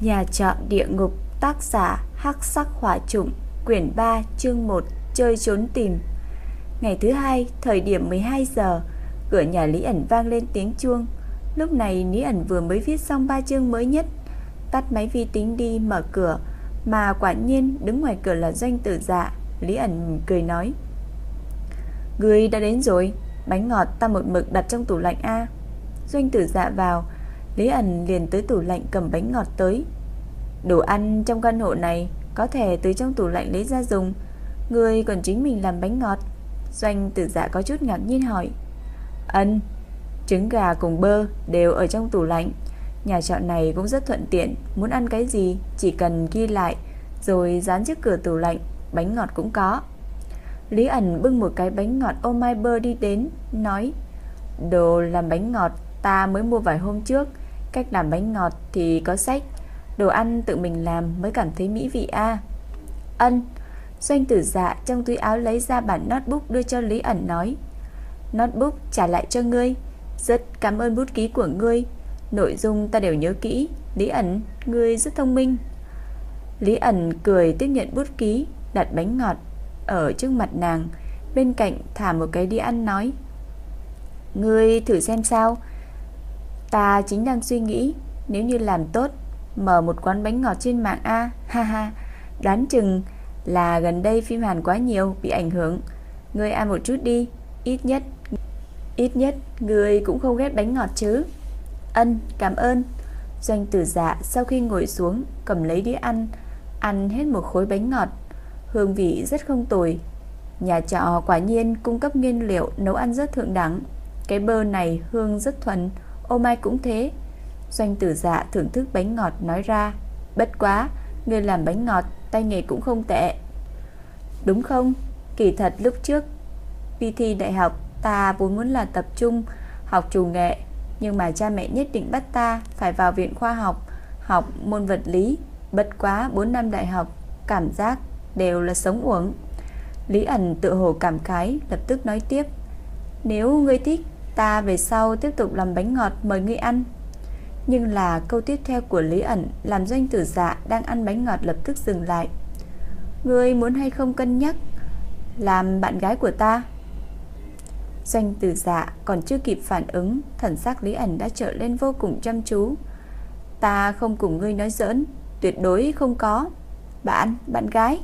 Nhà trọ địa ngục tác giả Hắc Sắc Hỏa Trùng quyển 3 chương 1 chơi trốn tìm. Ngày thứ hai, thời điểm 12 giờ, cửa nhà Lý ẩn vang lên tiếng chuông. Lúc này Lý ẩn vừa mới viết xong ba chương mới nhất, tắt máy vi tính đi mở cửa, mà quả nhiên đứng ngoài cửa là doanh tử dạ. Lý ẩn cười nói: "Người đã đến rồi, bánh ngọt ta một mực đặt trong tủ lạnh a." Doanh tử dạ vào, Lý ẩn liền tới tủ lạnh cầm bánh ngọt tới. Đồ ăn trong căn hộ này có thể từ trong tủ lạnh lấy ra dùng, người còn chính mình làm bánh ngọt. Doanh tử dạ có chút ngạc nhiên hỏi. Ân, trứng gà cùng bơ đều ở trong tủ lạnh. Nhà trọ này cũng rất thuận tiện, muốn ăn cái gì chỉ cần ghi lại rồi dán trước cửa tủ lạnh, bánh ngọt cũng có. Lý ẩn bưng một cái bánh ngọt ô mai bơ đi đến, nói Đồ làm bánh ngọt ta mới mua vài hôm trước Cách làm bánh ngọt thì có sách. Đồ ăn tự mình làm mới cảm thấy mỹ vị a Ân Doanh tử dạ trong túi áo lấy ra bản notebook đưa cho Lý ẩn nói. Notebook trả lại cho ngươi. Rất cảm ơn bút ký của ngươi. Nội dung ta đều nhớ kỹ. Lý ẩn, ngươi rất thông minh. Lý ẩn cười tiếp nhận bút ký Đặt bánh ngọt Ở trước mặt nàng Bên cạnh thả một cái đi ăn nói. Ngươi thử xem sao. Ta chính đang suy nghĩ, Nếu như làm tốt, Mở một quán bánh ngọt trên mạng A, Ha ha. Đoán chừng là gần đây phim Hàn quá nhiều, Bị ảnh hưởng. Ngươi ăn một chút đi, Ít nhất Ít nhất Ngươi cũng không ghét bánh ngọt chứ. Ân, cảm ơn. Doanh tử dạ sau khi ngồi xuống, Cầm lấy đĩa ăn Ăn hết một khối bánh ngọt. Hương vị rất không tồi. Nhà trọ quả nhiên cung cấp nguyên liệu Nấu ăn rất thượng đẳng. Cái bơ này hương rất thuần. Ô Mai cũng thế. Doanh tử dạ thưởng thức bánh ngọt nói ra, Bất quá, Người làm bánh ngọt, tay nghề cũng không tệ. Đúng không? Kỳ thật lúc trước Đi thi đại học, ta vốn muốn là tập trung, Học chủ nghệ, Nhưng mà cha mẹ nhất định bắt ta Phải vào viện khoa học Học môn vật lý. Bất quá 4 năm đại học, Cảm giác đều là sống uổng. Lý ẩn tự hồ cảm khái, Lập tức nói tiếp, Nếu ngươi thích Ta về sau tiếp tục làm bánh ngọt mời ngươi ăn. Nhưng là câu tiếp theo của Lý ẩn Làm doanh tử dạ đang ăn bánh ngọt lập tức dừng lại. Ngươi muốn hay không cân nhắc Làm bạn gái của ta? Doanh tử dạ còn chưa kịp phản ứng Thần sắc Lý ẩn đã trở lên vô cùng chăm chú. Ta không cùng ngươi nói giỡn Tuyệt đối không có. Bạn, bạn gái.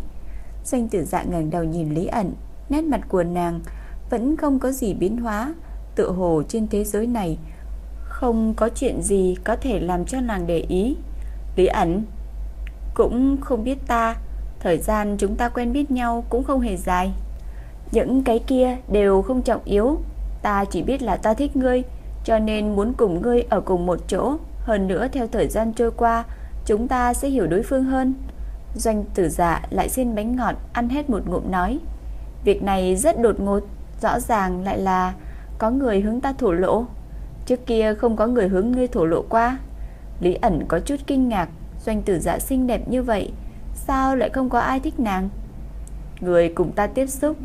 Doanh tử dạ ngẩng đầu nhìn Lý ẩn Nét mặt của nàng Vẫn không có gì biến hóa. Tự hồ trên thế giới này. Không có chuyện gì có thể làm cho nàng để ý. Lý ẩn, Cũng không biết ta. Thời gian chúng ta quen biết nhau cũng không hề dài. Những cái kia đều không trọng yếu. Ta chỉ biết là ta thích ngươi, Cho nên muốn cùng ngươi ở cùng một chỗ. Hơn nữa theo thời gian trôi qua, Chúng ta sẽ hiểu đối phương hơn. Doanh tử dạ lại xin bánh ngọt, Ăn hết một ngụm nói. Việc này rất đột ngột, Rõ ràng lại là có người hướng ta thổ lộ. Trước kia không có người hướng ngươi thổ lộ qua. Lý ẩn có chút kinh ngạc, Doanh tử dạ xinh đẹp như vậy, Sao lại không có ai thích nàng? Người cùng ta tiếp xúc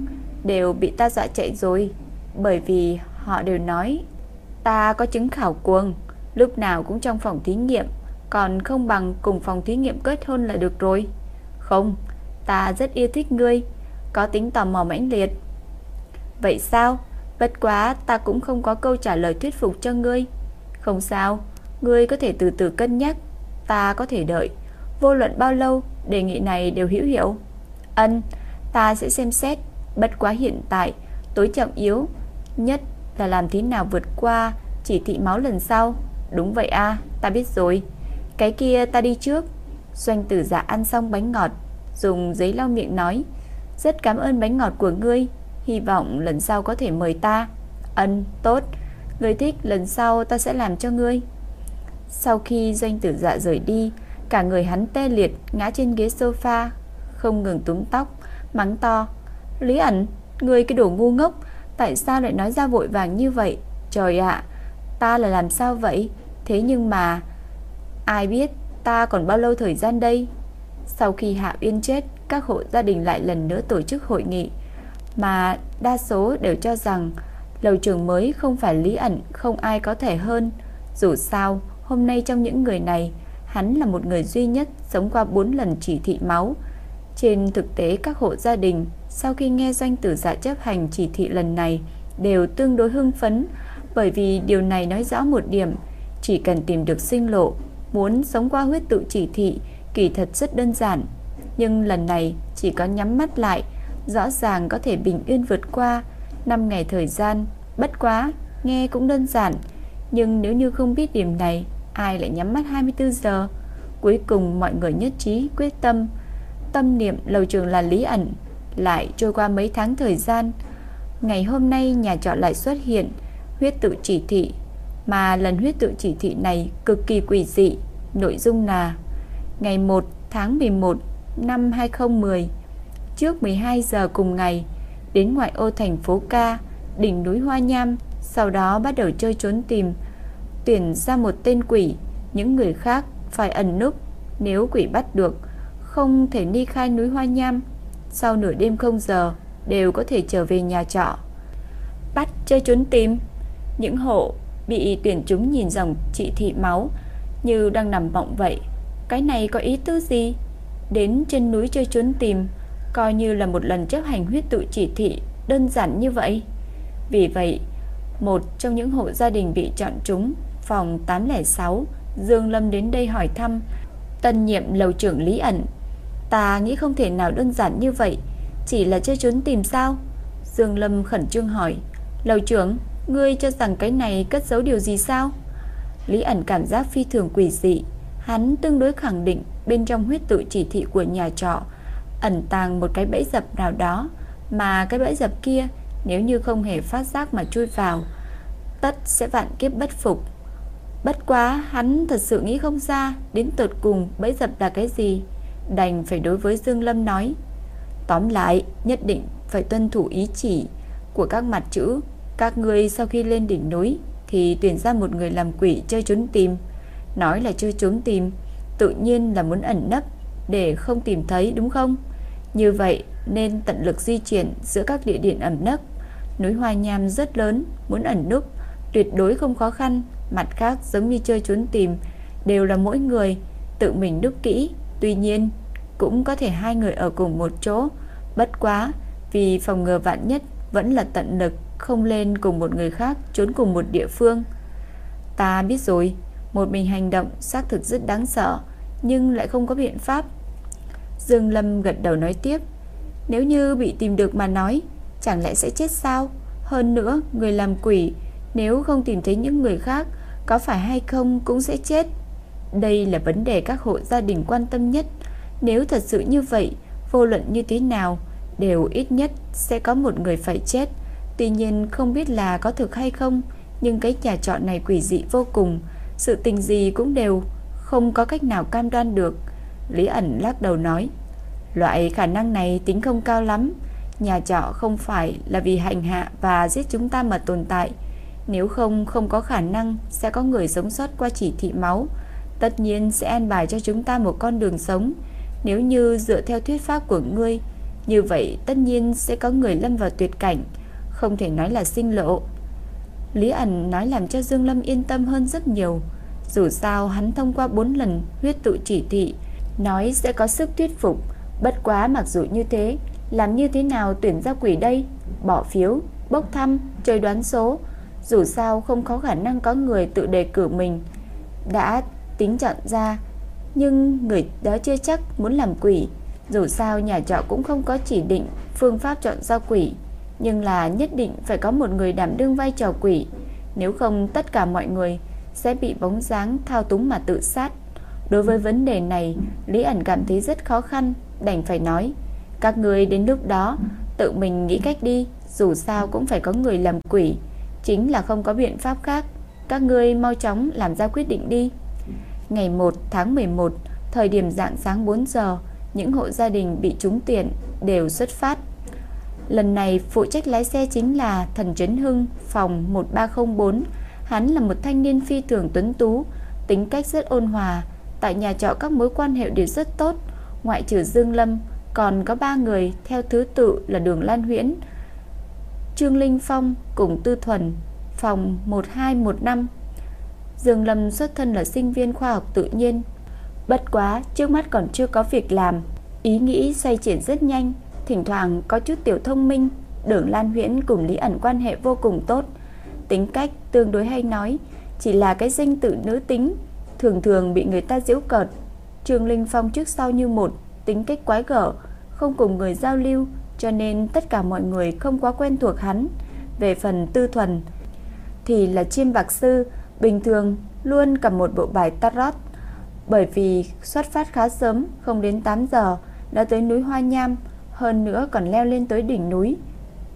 Đều bị ta dọa chạy rồi, Bởi vì họ đều nói Ta có chứng khảo cuồng, Lúc nào cũng trong phòng thí nghiệm, Còn không bằng cùng phòng thí nghiệm kết hôn là được rồi. Không, Ta rất yêu thích ngươi, Có tính tò mò mãnh liệt. Vậy sao? Bất quá, ta cũng không có câu trả lời thuyết phục cho ngươi. Không sao, Ngươi có thể từ từ cân nhắc. Ta có thể đợi. Vô luận bao lâu, đề nghị này đều hữu hiệu. Ân, Ta sẽ xem xét. Bất quá hiện tại, Tối trọng yếu. Nhất là làm thế nào vượt qua Chỉ thị máu lần sau. Đúng vậy a, ta biết rồi. Cái kia ta đi trước. Doanh tử giả ăn xong bánh ngọt, Dùng giấy lau miệng nói. Rất cảm ơn bánh ngọt của ngươi. Hy vọng lần sau có thể mời ta. Ân, tốt. Ngươi thích lần sau ta sẽ làm cho ngươi. Sau khi doanh tử dạ rời đi Cả người hắn tê liệt Ngã trên ghế sofa Không ngừng túm tóc Mắng to. Lý ẩn, ngươi cái đồ ngu ngốc Tại sao lại nói ra vội vàng như vậy? Trời ạ, ta là làm sao vậy? Thế nhưng mà Ai biết ta còn bao lâu thời gian đây? Sau khi Hạ Uyên chết Các hộ gia đình lại lần nữa tổ chức hội nghị mà đa số đều cho rằng lầu trường mới không phải lý ẩn không ai có thể hơn. Dù sao, hôm nay trong những người này, hắn là một người duy nhất sống qua 4 lần chỉ thị máu. Trên thực tế các hộ gia đình sau khi nghe doanh tử dạ chấp hành chỉ thị lần này đều tương đối hưng phấn bởi vì điều này nói rõ một điểm, chỉ cần tìm được sinh lộ, muốn sống qua huyết tự chỉ thị kỳ thật rất đơn giản. Nhưng lần này chỉ có nhắm mắt lại, rõ ràng có thể bình yên vượt qua. 5 ngày thời gian, bất quá, nghe cũng đơn giản, nhưng nếu như không biết điểm này, ai lại nhắm mắt 24 giờ? Cuối cùng mọi người nhất trí quyết tâm, tâm niệm lầu trường là lý ẩn, lại trôi qua mấy tháng thời gian. Ngày hôm nay nhà trọ lại xuất hiện huyết tự chỉ thị, mà lần huyết tự chỉ thị này cực kỳ quỷ dị, nội dung là ngày 1 tháng 11 năm 2010, trước 12 giờ cùng ngày, đến ngoại ô thành phố Ca, đỉnh núi Hoa Nham, sau đó bắt đầu chơi trốn tìm, tuyển ra một tên quỷ, những người khác phải ẩn núp, nếu quỷ bắt được, không thể đi khai núi Hoa Nham, sau nửa đêm không giờ đều có thể trở về nhà trọ. Bắt chơi trốn tìm, những hộ bị tuyển chúng nhìn dòng trị thị máu như đang nằm mộng vậy. Cái này có ý tứ gì? Đến trên núi chơi trốn tìm, coi như là một lần chấp hành huyết tự chỉ thị đơn giản như vậy. Vì vậy, một trong những hộ gia đình bị chọn trúng, phòng 806, Dương Lâm đến đây hỏi thăm, tân nhiệm lầu trưởng Lý ẩn. Ta nghĩ không thể nào đơn giản như vậy, chỉ là chơi trốn tìm sao? Dương Lâm khẩn trương hỏi, lầu trưởng, ngươi cho rằng cái này cất giấu điều gì sao? Lý ẩn cảm giác phi thường quỷ dị, hắn tương đối khẳng định bên trong huyết tự chỉ thị của nhà trọ ẩn tàng một cái bẫy dập nào đó, mà cái bẫy dập kia nếu như không hề phát giác mà chui vào, tất sẽ vạn kiếp bất phục. Bất quá hắn thật sự nghĩ không ra đến tột cùng bẫy dập là cái gì, đành phải đối với Dương Lâm nói. Tóm lại, nhất định phải tuân thủ ý chỉ của các mặt chữ. Các người sau khi lên đỉnh núi thì tuyển ra một người làm quỷ chơi trốn tìm. Nói là chơi trốn tìm, tự nhiên là muốn ẩn nấp để không tìm thấy đúng không? Như vậy nên tận lực di chuyển giữa các địa điểm ẩm nấp. Núi Hoa Nham rất lớn, muốn ẩn núp tuyệt đối không khó khăn. Mặt khác giống như chơi trốn tìm, đều là mỗi người tự mình núp kỹ. Tuy nhiên, cũng có thể hai người ở cùng một chỗ. Bất quá, vì phòng ngừa vạn nhất vẫn là tận lực không lên cùng một người khác trốn cùng một địa phương. Ta biết rồi, một mình hành động xác thực rất đáng sợ, nhưng lại không có biện pháp. Dương Lâm gật đầu nói tiếp, nếu như bị tìm được mà nói, chẳng lẽ sẽ chết sao? Hơn nữa, người làm quỷ nếu không tìm thấy những người khác, có phải hay không cũng sẽ chết. Đây là vấn đề các hộ gia đình quan tâm nhất. Nếu thật sự như vậy, vô luận như thế nào, đều ít nhất sẽ có một người phải chết. Tuy nhiên không biết là có thực hay không, nhưng cái nhà trọ này quỷ dị vô cùng, sự tình gì cũng đều không có cách nào cam đoan được. Lý ẩn lắc đầu nói, loại khả năng này tính không cao lắm, nhà trọ không phải là vì hành hạ và giết chúng ta mà tồn tại. Nếu không không có khả năng sẽ có người sống sót qua chỉ thị máu, tất nhiên sẽ an bài cho chúng ta một con đường sống. Nếu như dựa theo thuyết pháp của ngươi, như vậy tất nhiên sẽ có người lâm vào tuyệt cảnh, không thể nói là sinh lộ. Lý ẩn nói làm cho Dương Lâm yên tâm hơn rất nhiều. Dù sao hắn thông qua 4 lần huyết tụ chỉ thị, nói sẽ có sức thuyết phục. Bất quá mặc dù như thế, làm như thế nào tuyển ra quỷ đây? Bỏ phiếu, bốc thăm, chơi đoán số. Dù sao không có khả năng có người tự đề cử mình. Đã tính chọn ra, nhưng người đó chưa chắc muốn làm quỷ. Dù sao nhà trọ cũng không có chỉ định phương pháp chọn ra quỷ nhưng là nhất định phải có một người đảm đương vai trò quỷ, nếu không tất cả mọi người sẽ bị bóng dáng thao túng mà tự sát. Đối với vấn đề này, Lý ẩn cảm thấy rất khó khăn, đành phải nói, các người đến lúc đó tự mình nghĩ cách đi, dù sao cũng phải có người làm quỷ, chính là không có biện pháp khác, các ngươi mau chóng làm ra quyết định đi. Ngày 1 tháng 11, thời điểm dạng sáng 4 giờ, những hộ gia đình bị trúng tuyển đều xuất phát. Lần này phụ trách lái xe chính là Thần Trấn Hưng, phòng 1304. Hắn là một thanh niên phi thường tuấn tú, tính cách rất ôn hòa, tại nhà trọ các mối quan hệ đều rất tốt, ngoại trừ Dương Lâm, còn có ba người theo thứ tự là Đường Lan Huyễn, Trương Linh Phong cùng Tư Thuần, phòng 1215. Dương Lâm xuất thân là sinh viên khoa học tự nhiên, Bất quá, trước mắt còn chưa có việc làm, ý nghĩ xoay chuyển rất nhanh, thỉnh thoảng có chút tiểu thông minh, Đường Lan Huyễn cùng Lý ẩn quan hệ vô cùng tốt, tính cách tương đối hay nói, chỉ là cái danh tự nữ tính, thường thường bị người ta giễu cợt. Trương Linh Phong trước sau như một, tính cách quái gở, không cùng người giao lưu, cho nên tất cả mọi người không quá quen thuộc hắn. Về phần tư thuần thì là chiêm bạc sư, bình thường luôn cầm một bộ bài tarot. Bởi vì xuất phát khá sớm, không đến 8 giờ, đã tới núi Hoa Nham, hơn nữa còn leo lên tới đỉnh núi.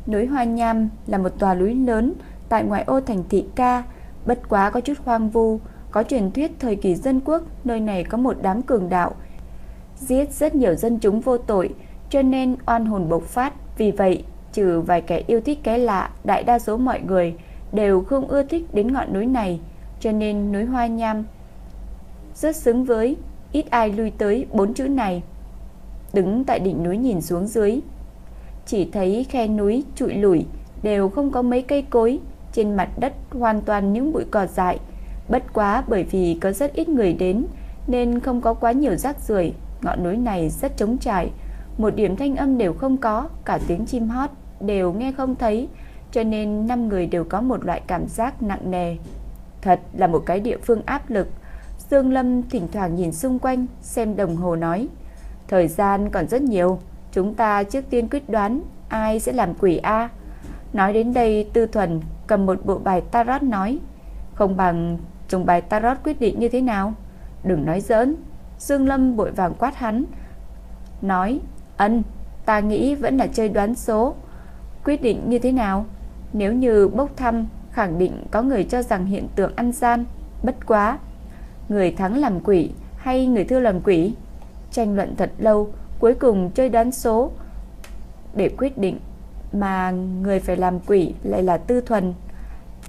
Núi Hoa Nham là một tòa núi lớn tại ngoại ô thành thị Ca, bất quá có chút hoang vu, có truyền thuyết thời kỳ dân quốc, nơi này có một đám cường đạo, giết rất nhiều dân chúng vô tội, cho nên oan hồn bộc phát, vì vậy trừ vài kẻ yêu thích cái lạ, đại đa số mọi người đều không ưa thích đến ngọn núi này, cho nên núi Hoa Nham rất xứng với ít ai lui tới bốn chữ này. Đứng tại đỉnh núi nhìn xuống dưới, chỉ thấy khe núi trụi lủi, đều không có mấy cây cối, trên mặt đất hoàn toàn những bụi cỏ dại. Bất quá bởi vì có rất ít người đến nên không có quá nhiều rác rưởi, ngọn núi này rất trống trải, một điểm thanh âm đều không có, cả tiếng chim hót đều nghe không thấy, cho nên năm người đều có một loại cảm giác nặng nề. Thật là một cái địa phương áp lực. Dương Lâm thỉnh thoảng nhìn xung quanh, xem đồng hồ nói, thời gian còn rất nhiều, chúng ta trước tiên quyết đoán ai sẽ làm quỷ a. Nói đến đây, Tư Thuần cầm một bộ bài tarot nói, không bằng dùng bài tarot quyết định như thế nào? Đừng nói giỡn. Dương Lâm bội vàng quát hắn, nói, ân, ta nghĩ vẫn là chơi đoán số. Quyết định như thế nào? Nếu như bốc thăm, khẳng định có người cho rằng hiện tượng ăn gian, bất quá. Người thắng làm quỷ hay người thua làm quỷ? Tranh luận thật lâu, cuối cùng chơi đoán số để quyết định mà người phải làm quỷ lại là Tư Thuần.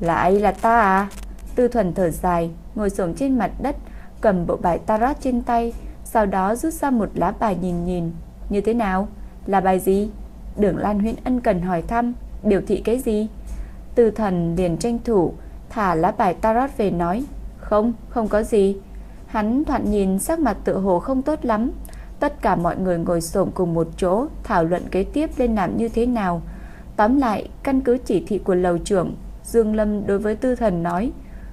Lại là ta à? Tư Thuần thở dài, ngồi xổm trên mặt đất, cầm bộ bài tarot trên tay, sau đó rút ra một lá bài nhìn nhìn. Như thế nào? Là bài gì? Đường Lan Huyễn ân cần hỏi thăm, biểu thị cái gì? Tư thần liền tranh thủ, thả lá bài tarot về nói, không, không có gì. Hắn thoạt nhìn sắc mặt tự hồ không tốt lắm. Tất cả mọi người ngồi xổm cùng một chỗ, thảo luận kế tiếp lên làm như thế nào. Tóm lại, căn cứ chỉ thị của lầu trưởng, Dương Lâm đối với Tư Thần nói,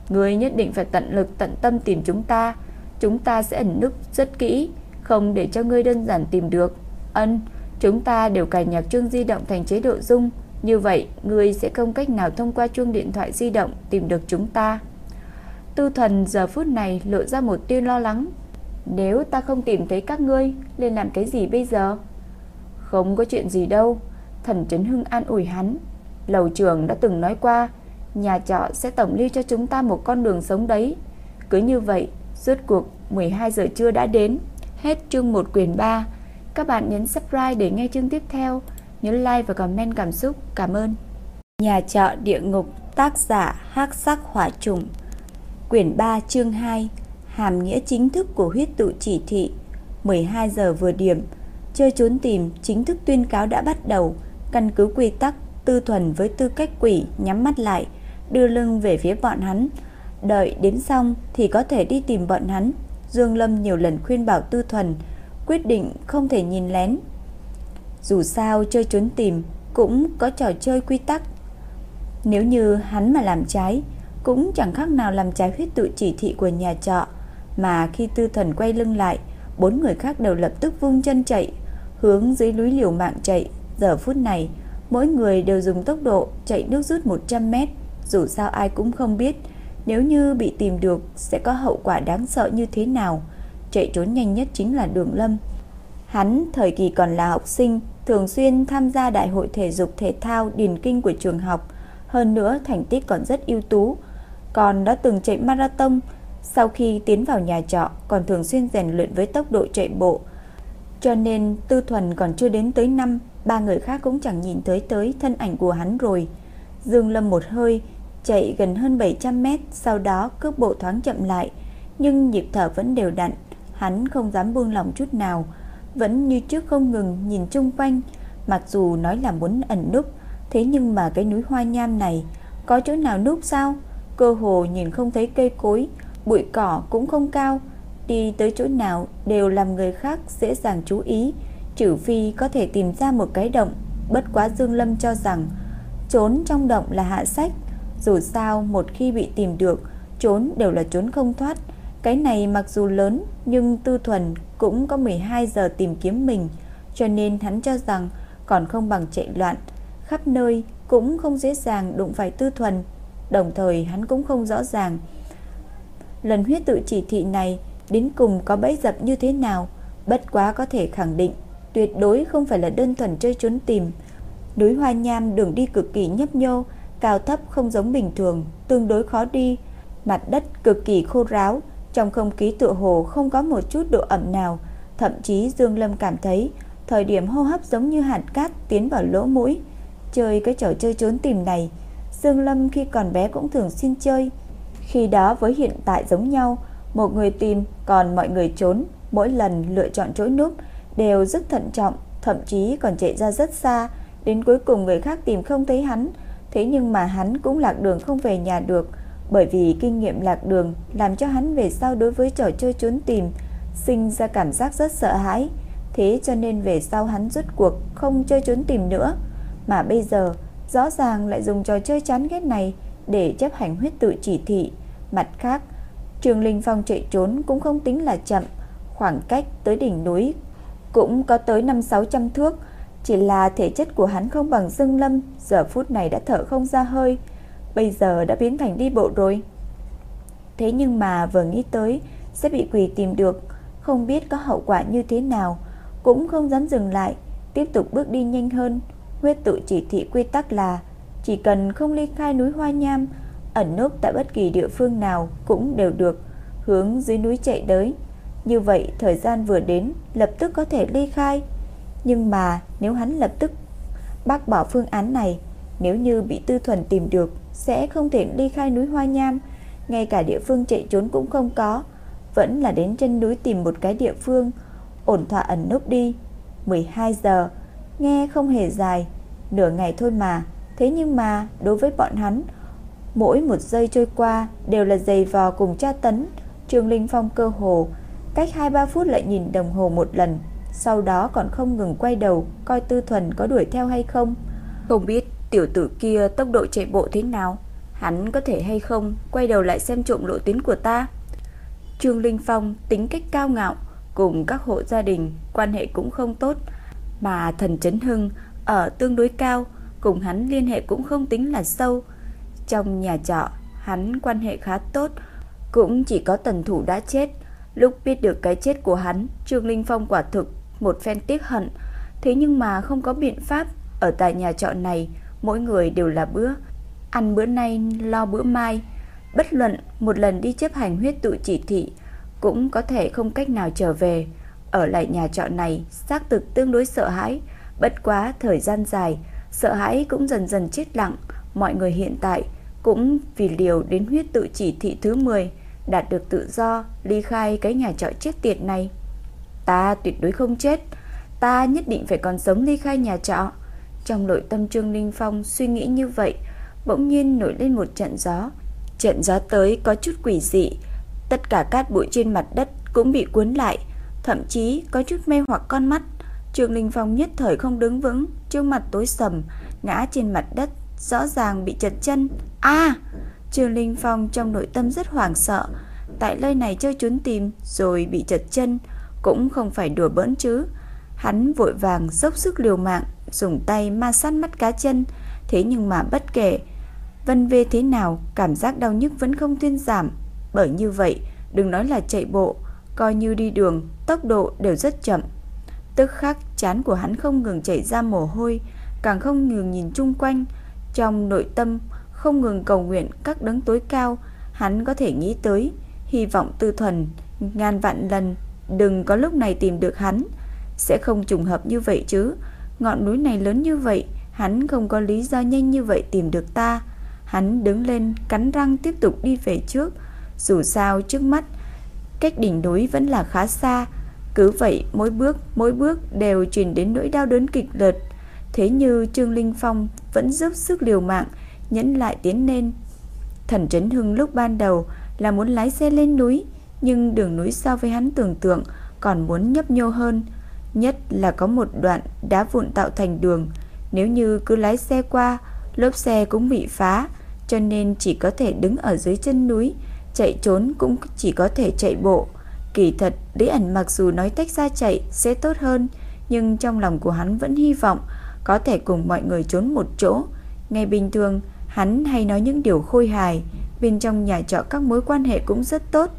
Người nhất định phải tận lực tận tâm tìm chúng ta. Chúng ta sẽ ẩn núp rất kỹ Không để cho ngươi đơn giản tìm được. Ân, chúng ta đều cài nhạc chuông di động thành chế độ dung Như vậy, ngươi sẽ không cách nào thông qua chuông điện thoại di động tìm được chúng ta. Tư thần giờ phút này lộ ra một tia lo lắng. Nếu ta không tìm thấy các ngươi Lên làm cái gì bây giờ? Không có chuyện gì đâu. Thần Trấn Hưng an ủi hắn. Lầu trường đã từng nói qua Nhà trọ sẽ tổng lưu cho chúng ta một con đường sống đấy. Cứ như vậy Rốt cuộc 12 giờ trưa đã đến, Hết chương 1 quyển 3 Các bạn nhấn subscribe để nghe chương tiếp theo Nhớ like và comment cảm xúc, Cảm ơn. Nhà trọ địa ngục, Tác giả hắc sắc hỏa trùng. Quyển 3 chương 2 Hàm nghĩa chính thức của huyết tụ chỉ thị. 12 giờ vừa điểm, Chơi trốn tìm chính thức tuyên cáo đã bắt đầu. Căn cứ quy tắc, Tư thuần với tư cách quỷ, nhắm mắt lại đưa lưng về phía bọn hắn. Đợi đến xong thì có thể đi tìm bọn hắn. Dương Lâm nhiều lần khuyên bảo Tư Thuần, quyết định không thể nhìn lén. Dù sao chơi trốn tìm cũng có trò chơi quy tắc. Nếu như hắn mà làm trái, cũng chẳng khác nào làm trái huyết tự chỉ thị của nhà trọ. Mà khi Tư Thuần quay lưng lại, bốn người khác đều lập tức vung chân chạy, hướng dưới núi liều mạng chạy. Giờ phút này, mỗi người đều dùng tốc độ chạy nước rút 100 mét. Dù sao ai cũng không biết. Nếu như bị tìm được, Sẽ có hậu quả đáng sợ như thế nào? Chạy trốn nhanh nhất chính là Đường Lâm. Hắn, thời kỳ còn là học sinh, Thường xuyên tham gia đại hội thể dục thể thao Điền kinh của trường học. Hơn nữa, thành tích còn rất ưu tú. Còn đã từng chạy marathon, Sau khi tiến vào nhà trọ, Còn thường xuyên rèn luyện với tốc độ chạy bộ. Cho nên, Tư Thuần còn chưa đến tới năm, Ba người khác cũng chẳng nhìn thấy tới thân ảnh của hắn rồi. Dương Lâm một hơi chạy gần hơn 700 mét, sau đó cước bộ thoáng chậm lại, nhưng nhịp thở vẫn đều đặn, hắn không dám buông lòng chút nào, vẫn như trước không ngừng nhìn chung quanh, mặc dù nói là muốn ẩn núp, thế nhưng mà cái núi hoa nham này có chỗ nào núp sao? Cơ hồ nhìn không thấy cây cối, bụi cỏ cũng không cao, đi tới chỗ nào đều làm người khác dễ dàng chú ý, trừ phi có thể tìm ra một cái động. Bất quá Dương Lâm cho rằng trốn trong động là hạ sách, dù sao một khi bị tìm được, trốn đều là trốn không thoát. Cái này mặc dù lớn nhưng Tư Thuần cũng có 12 giờ tìm kiếm mình, cho nên hắn cho rằng còn không bằng chạy loạn, khắp nơi cũng không dễ dàng đụng phải Tư Thuần. Đồng thời hắn cũng không rõ ràng lần huyết tự chỉ thị này đến cùng có bẫy dập như thế nào, bất quá có thể khẳng định, tuyệt đối không phải là đơn thuần chơi trốn tìm. Núi Hoa Nham đường đi cực kỳ nhấp nhô, cao thấp không giống bình thường, tương đối khó đi, mặt đất cực kỳ khô ráo, trong không khí tựa hồ không có một chút độ ẩm nào, thậm chí Dương Lâm cảm thấy thời điểm hô hấp giống như hạt cát tiến vào lỗ mũi. Chơi cái trò chơi trốn tìm này, Dương Lâm khi còn bé cũng thường xuyên chơi. Khi đó với hiện tại giống nhau, một người tìm còn mọi người trốn, mỗi lần lựa chọn chỗ núp đều rất thận trọng, thậm chí còn chạy ra rất xa, đến cuối cùng người khác tìm không thấy hắn, thế nhưng mà hắn cũng lạc đường không về nhà được, bởi vì kinh nghiệm lạc đường làm cho hắn về sau đối với trò chơi trốn tìm sinh ra cảm giác rất sợ hãi, thế cho nên về sau hắn rút cuộc không chơi trốn tìm nữa, mà bây giờ rõ ràng lại dùng trò chơi chán ghét này để chấp hành huyết tự chỉ thị. Mặt khác, Trường Linh Phong chạy trốn cũng không tính là chậm, khoảng cách tới đỉnh núi cũng có tới 5-600 thước, chỉ là thể chất của hắn không bằng Dương Lâm, giờ phút này đã thở không ra hơi, bây giờ đã biến thành đi bộ rồi. Thế nhưng mà vừa nghĩ tới sẽ bị quỷ tìm được, không biết có hậu quả như thế nào, cũng không dám dừng lại, tiếp tục bước đi nhanh hơn. Huyết tự chỉ thị quy tắc là chỉ cần không ly khai núi Hoa Nham, ẩn núp tại bất kỳ địa phương nào cũng đều được, hướng dưới núi chạy tới. Như vậy thời gian vừa đến lập tức có thể ly khai. Nhưng mà nếu hắn lập tức bác bỏ phương án này, nếu như bị Tư Thuần tìm được sẽ không thể ly khai núi Hoa Nham, ngay cả địa phương chạy trốn cũng không có, vẫn là đến chân núi tìm một cái địa phương ổn thỏa ẩn núp đi. 12 giờ, nghe không hề dài, nửa ngày thôi mà, thế nhưng mà đối với bọn hắn Mỗi một giây trôi qua đều là giày vò cùng tra tấn. Trương Linh Phong cơ hồ cách 2-3 phút lại nhìn đồng hồ một lần, sau đó còn không ngừng quay đầu coi Tư Thuần có đuổi theo hay không. Không biết tiểu tử kia tốc độ chạy bộ thế nào, hắn có thể hay không quay đầu lại xem trộm lộ tuyến của ta. Trương Linh Phong tính cách cao ngạo, cùng các hộ gia đình quan hệ cũng không tốt, mà thần Trấn Hưng ở tương đối cao, cùng hắn liên hệ cũng không tính là sâu. Trong nhà trọ, hắn quan hệ khá tốt, cũng chỉ có tần thủ đã chết. Lúc biết được cái chết của hắn, Trương Linh Phong quả thực một phen tiếc hận. Thế nhưng mà không có biện pháp, ở tại nhà trọ này, mỗi người đều là bữa. Ăn bữa nay, lo bữa mai. Bất luận một lần đi chấp hành huyết tụ chỉ thị, cũng có thể không cách nào trở về. Ở lại nhà trọ này, xác thực tương đối sợ hãi. Bất quá thời gian dài, sợ hãi cũng dần dần chết lặng. Mọi người hiện tại cũng vì liều đến huyết tự chỉ thị thứ 10 đạt được tự do ly khai cái nhà trọ chết tiệt này. Ta tuyệt đối không chết, ta nhất định phải còn sống ly khai nhà trọ. Trong nội tâm Trương Linh Phong suy nghĩ như vậy, bỗng nhiên nổi lên một trận gió. Trận gió tới có chút quỷ dị, tất cả cát bụi trên mặt đất cũng bị cuốn lại, thậm chí có chút mê hoặc con mắt. Trương Linh Phong nhất thời không đứng vững, trước mặt tối sầm, ngã trên mặt đất rõ ràng bị chật chân. A! Trương Linh Phong trong nội tâm rất hoảng sợ, tại nơi này chơi trốn tìm rồi bị chật chân cũng không phải đùa bỡn chứ. Hắn vội vàng dốc sức liều mạng, dùng tay ma sát mắt cá chân, thế nhưng mà bất kể vân vê thế nào, cảm giác đau nhức vẫn không thuyên giảm. Bởi như vậy, đừng nói là chạy bộ, coi như đi đường, tốc độ đều rất chậm. Tức khắc chán của hắn không ngừng chảy ra mồ hôi, càng không ngừng nhìn chung quanh, trong nội tâm không ngừng cầu nguyện các đấng tối cao, hắn có thể nghĩ tới, hy vọng tư thuần ngàn vạn lần đừng có lúc này tìm được hắn, sẽ không trùng hợp như vậy chứ. Ngọn núi này lớn như vậy, hắn không có lý do nhanh như vậy tìm được ta. Hắn đứng lên, cắn răng tiếp tục đi về trước, dù sao trước mắt cách đỉnh núi vẫn là khá xa, cứ vậy mỗi bước mỗi bước đều truyền đến nỗi đau đớn kịch liệt. Thế như Trương Linh Phong vẫn dốc sức liều mạng, nhẫn lại tiến lên. Thần Trấn Hưng lúc ban đầu là muốn lái xe lên núi, nhưng đường núi so với hắn tưởng tượng còn muốn nhấp nhô hơn, nhất là có một đoạn đá vụn tạo thành đường, nếu như cứ lái xe qua, lốp xe cũng bị phá, cho nên chỉ có thể đứng ở dưới chân núi, chạy trốn cũng chỉ có thể chạy bộ. Kỳ thật, Lý ẩn mặc dù nói tách ra chạy sẽ tốt hơn, nhưng trong lòng của hắn vẫn hy vọng có thể cùng mọi người trốn một chỗ. Ngày bình thường, hắn hay nói những điều khôi hài, bên trong nhà trọ các mối quan hệ cũng rất tốt.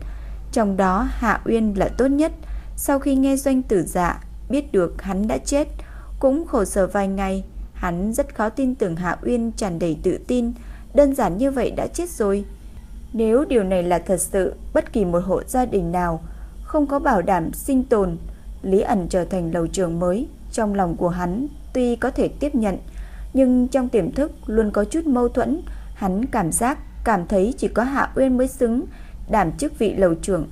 Trong đó Hạ Uyên là tốt nhất. Sau khi nghe doanh tử dạ biết được hắn đã chết, cũng khổ sở vài ngày, hắn rất khó tin tưởng Hạ Uyên tràn đầy tự tin, đơn giản như vậy đã chết rồi. Nếu điều này là thật sự, bất kỳ một hộ gia đình nào không có bảo đảm sinh tồn, Lý ẩn trở thành lầu trường mới, trong lòng của hắn tuy có thể tiếp nhận, nhưng trong tiềm thức luôn có chút mâu thuẫn, hắn cảm giác cảm thấy chỉ có Hạ Uyên mới xứng đảm chức vị lầu trưởng.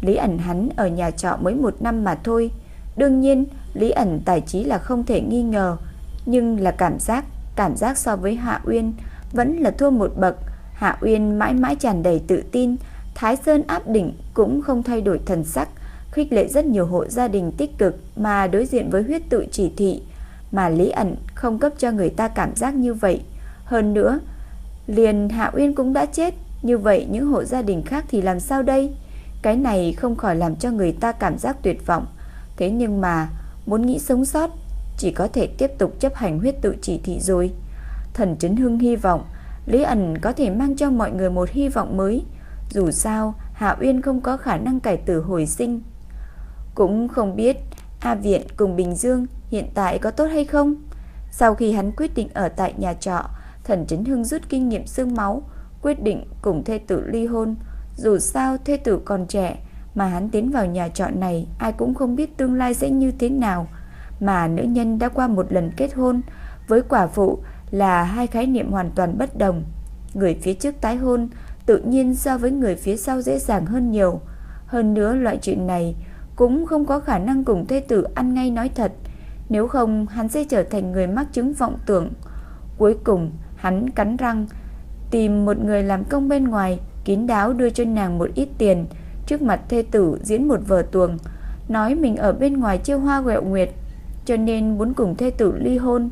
Lý ẩn hắn ở nhà trọ mới một năm mà thôi. Đương nhiên, Lý ẩn tài trí là không thể nghi ngờ, nhưng là cảm giác, cảm giác so với Hạ Uyên vẫn là thua một bậc. Hạ Uyên mãi mãi tràn đầy tự tin, Thái Sơn áp đỉnh cũng không thay đổi thần sắc, khích lệ rất nhiều hộ gia đình tích cực mà đối diện với huyết tự chỉ thị, mà Lý ẩn không cấp cho người ta cảm giác như vậy. Hơn nữa, liền Hạ Uyên cũng đã chết, như vậy những hộ gia đình khác thì làm sao đây? Cái này không khỏi làm cho người ta cảm giác tuyệt vọng. Thế nhưng mà muốn nghĩ sống sót chỉ có thể tiếp tục chấp hành huyết tự chỉ thị rồi. Thần Trấn Hưng hy vọng Lý ẩn có thể mang cho mọi người một hy vọng mới. Dù sao, Hạ Uyên không có khả năng cải tử hồi sinh. Cũng không biết A Viện cùng Bình Dương hiện tại có tốt hay không. Sau khi hắn quyết định ở tại nhà trọ, Thần Trấn Hưng rút kinh nghiệm xương máu, quyết định cùng thê tử ly hôn. Dù sao thê tử còn trẻ, mà hắn tiến vào nhà trọ này ai cũng không biết tương lai sẽ như thế nào. Mà nữ nhân đã qua một lần kết hôn với quả phụ là hai khái niệm hoàn toàn bất đồng. Người phía trước tái hôn tự nhiên so với người phía sau dễ dàng hơn nhiều. Hơn nữa loại chuyện này cũng không có khả năng cùng thê tử ăn ngay nói thật. Nếu không hắn sẽ trở thành người mắc chứng vọng tưởng. Cuối cùng hắn cắn răng tìm một người làm công bên ngoài, kín đáo đưa cho nàng một ít tiền, trước mặt thê tử diễn một vở tuồng, nói mình ở bên ngoài chiêu hoa quẹo nguyệt, cho nên muốn cùng thê tử ly hôn.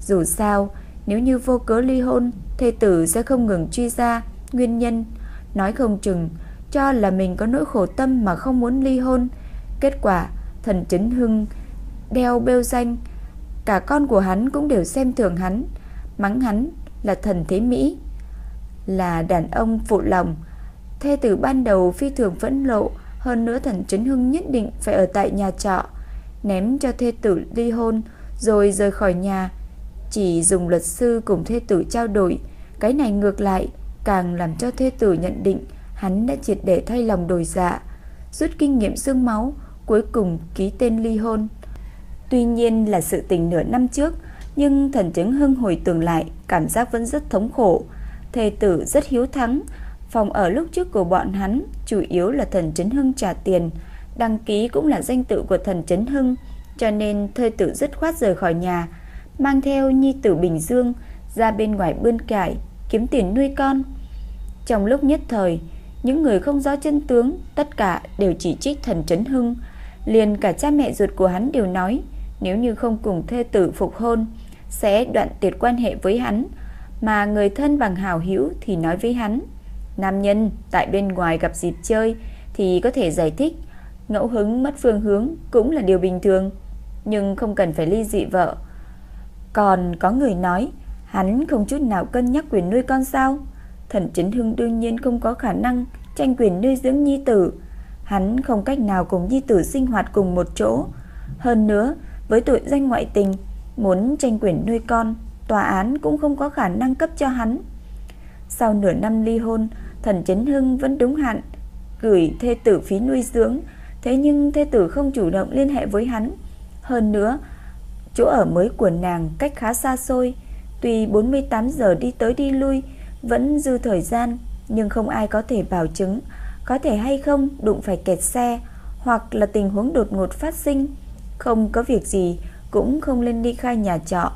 Dù sao, nếu như vô cớ ly hôn, thê tử sẽ không ngừng truy ra nguyên nhân, nói không chừng cho là mình có nỗi khổ tâm mà không muốn ly hôn. Kết quả, thần chấn hưng đeo bêu danh, cả con của hắn cũng đều xem thường hắn, mắng hắn là thần thế Mỹ, là đàn ông phụ lòng. Thê tử ban đầu phi thường phẫn lộ, hơn nữa thần chấn hưng nhất định phải ở tại nhà trọ, ném cho thê tử ly hôn rồi rời khỏi nhà, chỉ dùng luật sư cùng thê tử trao đổi, cái này ngược lại càng làm cho thê tử nhận định hắn đã triệt để thay lòng đổi dạ, rút kinh nghiệm xương máu, cuối cùng ký tên ly hôn. Tuy nhiên là sự tình nửa năm trước, nhưng thần chứng hưng hồi tưởng lại, cảm giác vẫn rất thống khổ. Thê tử rất hiếu thắng, phòng ở lúc trước của bọn hắn chủ yếu là thần chấn hưng trả tiền, đăng ký cũng là danh tự của thần chấn hưng, cho nên thê tử rất khoát rời khỏi nhà, mang theo nhi tử Bình Dương ra bên ngoài bươn cải, kiếm tiền nuôi con. Trong lúc nhất thời, những người không rõ chân tướng tất cả đều chỉ trích thần Trấn Hưng, liền cả cha mẹ ruột của hắn đều nói, nếu như không cùng thê tử phục hôn, sẽ đoạn tuyệt quan hệ với hắn, mà người thân bằng hảo hữu thì nói với hắn, nam nhân tại bên ngoài gặp dịp chơi thì có thể giải thích, ngẫu hứng mất phương hướng cũng là điều bình thường, nhưng không cần phải ly dị vợ. Còn có người nói, hắn không chút nào cân nhắc quyền nuôi con sao? Thần Chính Hưng đương nhiên không có khả năng tranh quyền nuôi dưỡng nhi tử. Hắn không cách nào cùng nhi tử sinh hoạt cùng một chỗ. Hơn nữa, với tội danh ngoại tình, muốn tranh quyền nuôi con, tòa án cũng không có khả năng cấp cho hắn. Sau nửa năm ly hôn, thần Chấn Hưng vẫn đúng hạn gửi thê tử phí nuôi dưỡng, thế nhưng thê tử không chủ động liên hệ với hắn. Hơn nữa, chỗ ở mới của nàng cách khá xa xôi, tuy 48 giờ đi tới đi lui vẫn dư thời gian, nhưng không ai có thể bảo chứng có thể hay không đụng phải kẹt xe hoặc là tình huống đột ngột phát sinh, không có việc gì cũng không lên đi khai nhà trọ.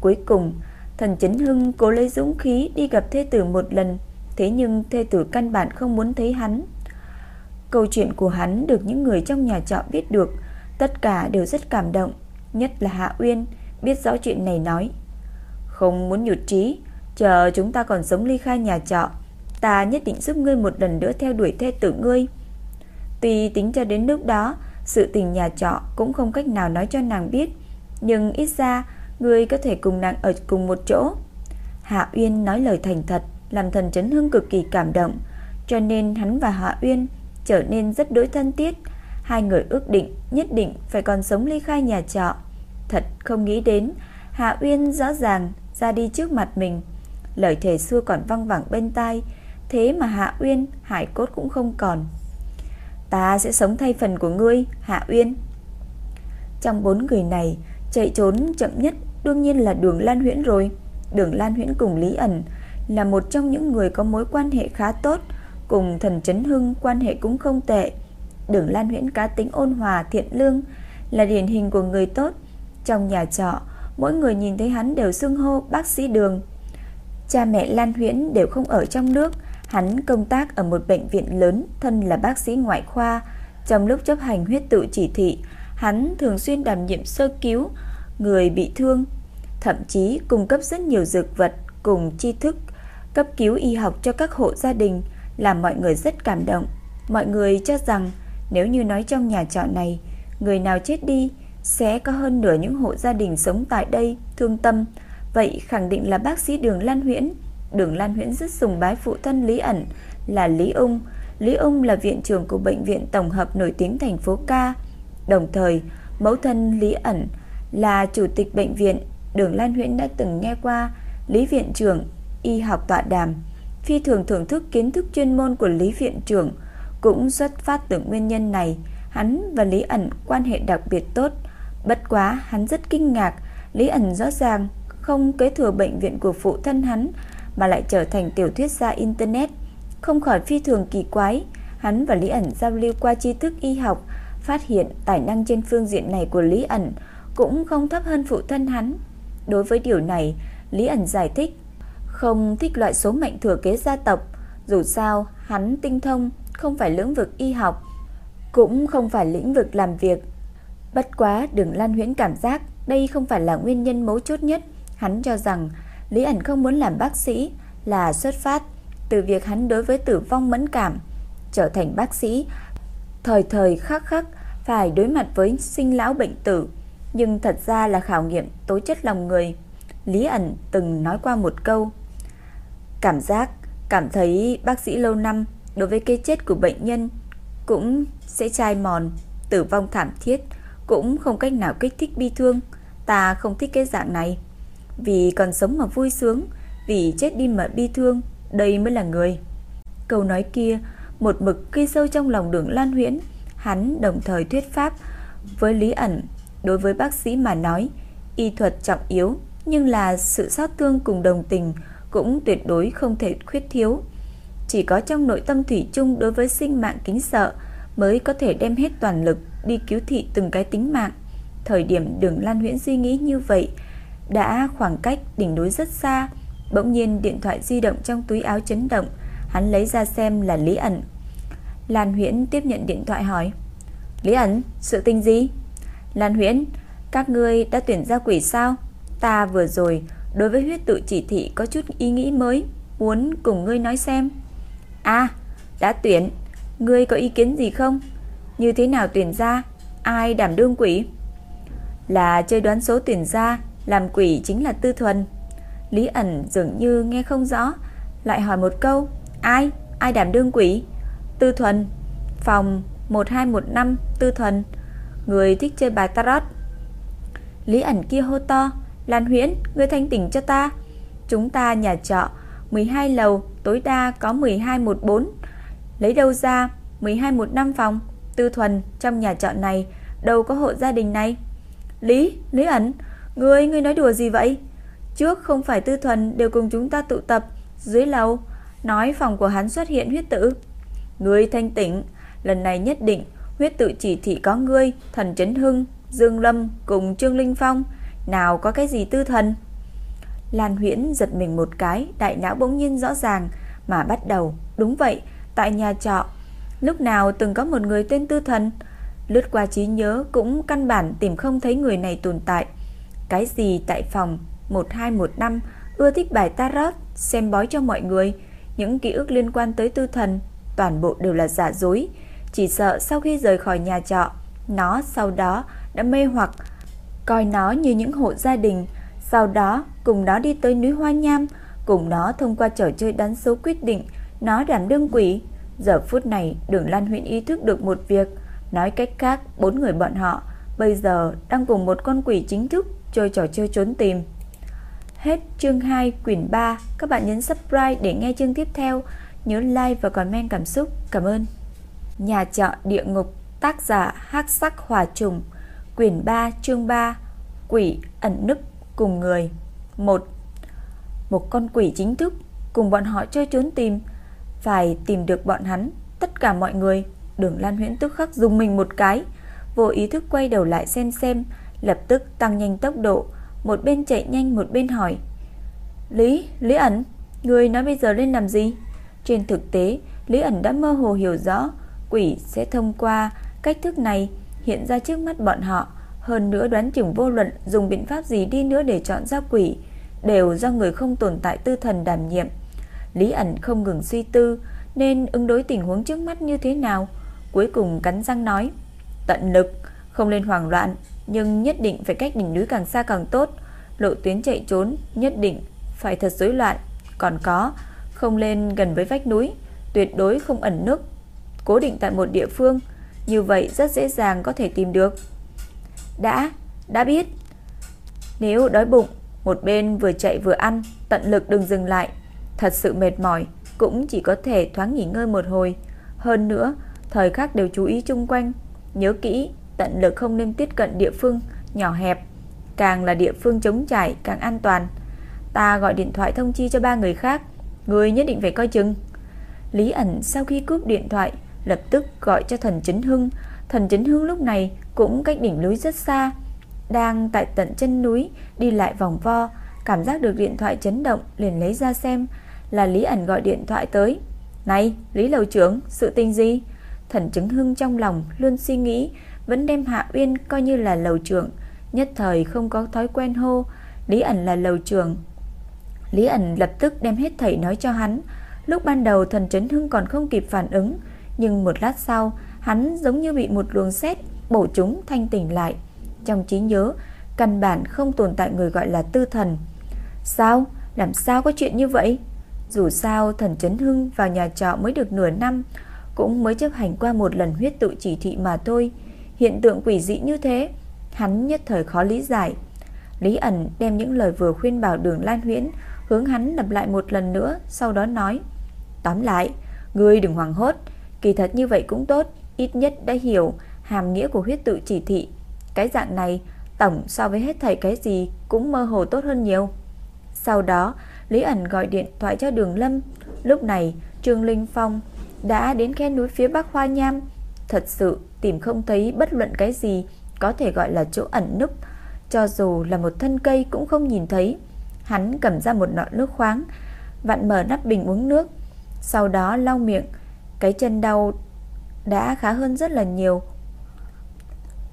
Cuối cùng, thần Chấn Hưng cố lấy dũng khí đi gặp thê tử một lần, thế nhưng thê tử căn bản không muốn thấy hắn. Câu chuyện của hắn được những người trong nhà trọ biết được, tất cả đều rất cảm động, nhất là Hạ Uyên biết rõ chuyện này nói. Không muốn nhụt chí, chờ chúng ta còn sống ly khai nhà trọ, ta nhất định giúp ngươi một lần nữa theo đuổi thê tử ngươi. Tuy tính cho đến lúc đó, sự tình nhà trọ cũng không cách nào nói cho nàng biết, nhưng ít ra ngươi có thể cùng nàng ở cùng một chỗ. Hạ Uyên nói lời thành thật, làm thần chấn hưng cực kỳ cảm động, cho nên hắn và Hạ Uyên trở nên rất đối thân thiết. Hai người ước định nhất định phải còn sống ly khai nhà trọ. Thật không nghĩ đến, Hạ Uyên rõ ràng ra đi trước mặt mình. Lời thề xưa còn văng vẳng bên tai, thế mà Hạ Uyên hải cốt cũng không còn. Ta sẽ sống thay phần của ngươi, Hạ Uyên. Trong bốn người này, chạy trốn chậm nhất đương nhiên là Đường Lan Huyễn rồi. Đường Lan Huyễn cùng Lý ẩn là một trong những người có mối quan hệ khá tốt, cùng thần chấn hưng quan hệ cũng không tệ. Đường Lan Huyễn cá tính ôn hòa thiện lương, là điển hình của người tốt. Trong nhà trọ, mỗi người nhìn thấy hắn đều xưng hô bác sĩ Đường. Cha mẹ Lan Huyễn đều không ở trong nước, hắn công tác ở một bệnh viện lớn, thân là bác sĩ ngoại khoa. Trong lúc chấp hành huyết tự chỉ thị, hắn thường xuyên đảm nhiệm sơ cứu người bị thương, thậm chí cung cấp rất nhiều dược vật cùng tri thức cấp cứu y học cho các hộ gia đình, làm mọi người rất cảm động. Mọi người cho rằng nếu như nói trong nhà trọ này, người nào chết đi sẽ có hơn nửa những hộ gia đình sống tại đây thương tâm, vậy khẳng định là bác sĩ Đường Lan Huyễn. Đường Lan Huyễn rất sùng bái phụ thân Lý ẩn là Lý Ung. Lý Ung là viện trưởng của bệnh viện tổng hợp nổi tiếng thành phố Ca. Đồng thời, mẫu thân Lý ẩn là chủ tịch bệnh viện. Đường Lan Huyễn đã từng nghe qua Lý viện trưởng y học tọa đàm, phi thường thưởng thức kiến thức chuyên môn của Lý viện trưởng, cũng xuất phát từ nguyên nhân này, hắn và Lý ẩn quan hệ đặc biệt tốt. Bất quá, hắn rất kinh ngạc, Lý ẩn rõ ràng không kế thừa bệnh viện của phụ thân hắn mà lại trở thành tiểu thuyết gia internet, không khỏi phi thường kỳ quái. Hắn và Lý ẩn giao lưu qua tri thức y học, phát hiện tài năng trên phương diện này của Lý ẩn cũng không thấp hơn phụ thân hắn. Đối với điều này, Lý ẩn giải thích không thích loại số mệnh thừa kế gia tộc, dù sao hắn tinh thông không phải lĩnh vực y học, cũng không phải lĩnh vực làm việc. Bất quá Đường Lan Huyễn cảm giác đây không phải là nguyên nhân mấu chốt nhất, hắn cho rằng Lý ẩn không muốn làm bác sĩ là xuất phát từ việc hắn đối với tử vong mẫn cảm, trở thành bác sĩ thời thời khắc khắc phải đối mặt với sinh lão bệnh tử, nhưng thật ra là khảo nghiệm tố chất lòng người. Lý ẩn từng nói qua một câu Cảm giác cảm thấy bác sĩ lâu năm đối với cái chết của bệnh nhân cũng sẽ chai mòn, tử vong thảm thiết cũng không cách nào kích thích bi thương. Ta không thích cái dạng này. Vì còn sống mà vui sướng, vì chết đi mà bi thương, đây mới là người. Câu nói kia một mực ghi sâu trong lòng Đường Lan Huyễn, hắn đồng thời thuyết pháp với Lý ẩn, đối với bác sĩ mà nói, y thuật trọng yếu nhưng là sự sát thương cùng đồng tình cũng tuyệt đối không thể khuyết thiếu. Chỉ có trong nội tâm thủy chung đối với sinh mạng kính sợ mới có thể đem hết toàn lực đi cứu thị từng cái tính mạng. Thời điểm Đường Lan Huyễn suy nghĩ như vậy, đã khoảng cách đỉnh núi rất xa, bỗng nhiên điện thoại di động trong túi áo chấn động, hắn lấy ra xem là Lý ẩn. Lan Huyễn tiếp nhận điện thoại hỏi: "Lý ẩn, sự tình gì?" "Lan Huyễn, các ngươi đã tuyển ra quỷ sao? Ta vừa rồi đối với huyết tự chỉ thị có chút ý nghĩ mới, muốn cùng ngươi nói xem. À, đã tuyển, ngươi có ý kiến gì không? Như thế nào tuyển ra? Ai đảm đương quỷ? Là chơi đoán số tuyển ra, làm quỷ chính là Tư Thuần. Lý ẩn dường như nghe không rõ, lại hỏi một câu, ai? Ai đảm đương quỷ? Tư Thuần, phòng 1215 Tư Thuần, người thích chơi bài tarot. Lý ẩn kia hô to, Lan Huyễn, ngươi thanh tỉnh cho ta. Chúng ta nhà trọ 12 lầu, tối đa có 12 14. Lấy đâu ra 12 15 phòng? Tư thuần trong nhà trọ này đâu có hộ gia đình này. Lý, Lý ẩn, ngươi ngươi nói đùa gì vậy? Trước không phải Tư thuần đều cùng chúng ta tụ tập dưới lầu, nói phòng của hắn xuất hiện huyết tử. Ngươi thanh tỉnh, lần này nhất định huyết tự chỉ thị có ngươi, thần chấn hưng, Dương Lâm cùng Trương Linh Phong nào có cái gì tư thần. Lan Huyễn giật mình một cái, đại não bỗng nhiên rõ ràng mà bắt đầu, đúng vậy, tại nhà trọ. Lúc nào từng có một người tên Tư Thần? Lướt qua trí nhớ cũng căn bản tìm không thấy người này tồn tại. Cái gì tại phòng 1215 Ưa thích bài tarot Xem bói cho mọi người Những ký ức liên quan tới tư thần Toàn bộ đều là giả dối. Chỉ sợ sau khi rời khỏi nhà trọ, Nó sau đó đã mê hoặc, Coi nó như những hộ gia đình, Sau đó cùng nó đi tới núi Hoa Nham, Cùng nó thông qua trò chơi đánh số quyết định, Nó đảm đương quỷ. Giờ phút này, đường Lan huyện ý thức được một việc, Nói cách khác, Bốn người bọn họ Bây giờ đang cùng một con quỷ chính thức Chơi trò chơi trốn tìm. Hết chương 2 quyển 3 Các bạn nhấn subscribe để nghe chương tiếp theo. Nhớ like và comment cảm xúc. Cảm ơn. Nhà trọ địa ngục Tác giả hắc sắc hòa trùng Quyển 3 chương 3 Quỷ ẩn nức cùng người. 1 Một con quỷ chính thức Cùng bọn họ chơi trốn tìm. Phải tìm được bọn hắn Tất cả mọi người Đường Lan Huyễn tức khắc dùng mình một cái Vô ý thức quay đầu lại xem xem Lập tức tăng nhanh tốc độ Một bên chạy nhanh một bên hỏi. Lý, Lý ẩn Người nói bây giờ lên làm gì? Trên thực tế Lý ẩn đã mơ hồ hiểu rõ Quỷ sẽ thông qua. Cách thức này Hiện ra trước mắt bọn họ. Hơn nữa đoán chừng vô luận Dùng biện pháp gì đi nữa để chọn ra quỷ Đều do người không tồn tại tư thần đảm nhiệm. Lý ẩn không ngừng suy tư Nên ứng đối tình huống trước mắt như thế nào. Cuối cùng cắn răng nói, Tận lực, Không lên hoảng loạn, Nhưng nhất định phải cách đỉnh núi càng xa càng tốt. Lộ tuyến chạy trốn, nhất định Phải thật rối loạn. Còn có, Không lên gần với vách núi, Tuyệt đối không ẩn nước Cố định tại một địa phương. Như vậy rất dễ dàng có thể tìm được. Đã, đã biết. Nếu đói bụng Một bên vừa chạy vừa ăn Tận lực đừng dừng lại. Thật sự mệt mỏi Cũng chỉ có thể thoáng nghỉ ngơi một hồi. Hơn nữa Thời khắc đều chú ý chung quanh. Nhớ kỹ tận lực không nên tiếp cận địa phương nhỏ hẹp. Càng là địa phương chống trải càng an toàn. Ta gọi điện thoại thông chi cho ba người khác. Người nhất định phải coi chừng. Lý ẩn sau khi cúp điện thoại Lập tức gọi cho thần chính hưng. Thần chính hưng lúc này cũng cách đỉnh núi rất xa, Đang tại tận chân núi, Đi lại vòng vo, Cảm giác được điện thoại chấn động, liền lấy ra xem, Là Lý ẩn gọi điện thoại tới. Này, Lý Lầu trưởng, Sự tình gì? Thần chứng hưng trong lòng luôn suy nghĩ, Vẫn đem Hạ Uyên coi như là lầu trưởng, Nhất thời không có thói quen hô, Lý ẩn là lầu trưởng. Lý ẩn lập tức đem hết thảy nói cho hắn. Lúc ban đầu thần chấn hưng còn không kịp phản ứng nhưng một lát sau Hắn giống như bị một luồng sét Bổ chúng thanh tỉnh lại Trong trí nhớ Căn bản không tồn tại người gọi là tư thần Sao? Làm sao có chuyện như vậy? Dù sao thần chấn hưng vào nhà trọ mới được nửa năm cũng mới chấp hành qua một lần huyết tự chỉ thị mà thôi. Hiện tượng quỷ dị như thế, hắn nhất thời khó lý giải. Lý ẩn đem những lời vừa khuyên bảo đường Lan Huyễn hướng hắn lặp lại một lần nữa, sau đó nói. Tóm lại, ngươi đừng hoảng hốt, kỳ thật như vậy cũng tốt, ít nhất đã hiểu hàm nghĩa của huyết tự chỉ thị. Cái dạng này, tổng so với hết thảy cái gì cũng mơ hồ tốt hơn nhiều. Sau đó, Lý ẩn gọi điện thoại cho đường Lâm. Lúc này, Trương Linh Phong đã đến khe núi phía bắc Hoa Nham. Thật sự tìm không thấy bất luận cái gì có thể gọi là chỗ ẩn núp, cho dù là một thân cây cũng không nhìn thấy. Hắn cầm ra một nọ nước khoáng, vặn mở nắp bình uống nước, sau đó lau miệng, cái chân đau đã khá hơn rất là nhiều.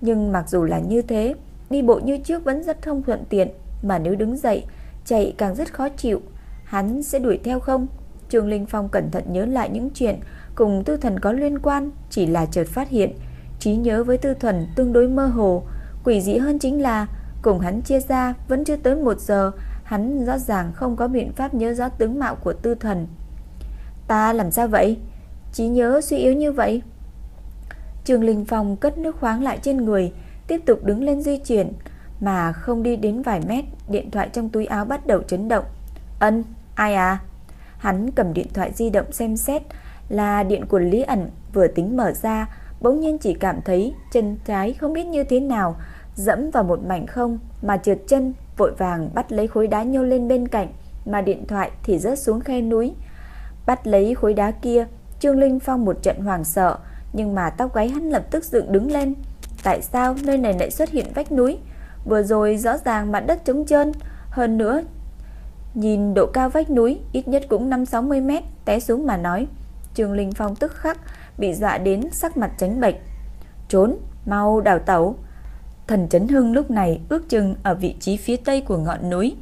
Nhưng mặc dù là như thế, đi bộ như trước vẫn rất không thuận tiện, mà nếu đứng dậy, chạy càng rất khó chịu. Hắn sẽ đuổi theo không? Trương Linh Phong cẩn thận nhớ lại những chuyện cùng tư thần có liên quan, chỉ là chợt phát hiện, trí nhớ với tư thần tương đối mơ hồ, quỷ dị hơn chính là cùng hắn chia ra vẫn chưa tới một giờ, hắn rõ ràng không có biện pháp nhớ rõ tướng mạo của tư thần. Ta làm sao vậy? Trí nhớ suy yếu như vậy? trường Linh Phong cất nước khoáng lại trên người, tiếp tục đứng lên di chuyển, mà không đi đến vài mét, điện thoại trong túi áo bắt đầu chấn động. Ân, ai à? Hắn cầm điện thoại di động xem xét, là điện của Lý ẩn vừa tính mở ra, bỗng nhiên chỉ cảm thấy chân trái không biết như thế nào, dẫm vào một mảnh không mà trượt chân, vội vàng bắt lấy khối đá nhô lên bên cạnh, mà điện thoại thì rớt xuống khe núi. Bắt lấy khối đá kia, Trương Linh Phong một trận hoàng sợ, nhưng mà tóc gáy hắn lập tức dựng đứng lên. Tại sao nơi này lại xuất hiện vách núi? Vừa rồi rõ ràng mặt đất trống trơn, hơn nữa nhìn độ cao vách núi ít nhất cũng 5-60 mét té xuống mà nói. Trương Linh Phong tức khắc bị dọa đến sắc mặt trắng bệch. Trốn, mau đào tẩu. Thần Chấn Hưng lúc này ước chừng ở vị trí phía tây của ngọn núi.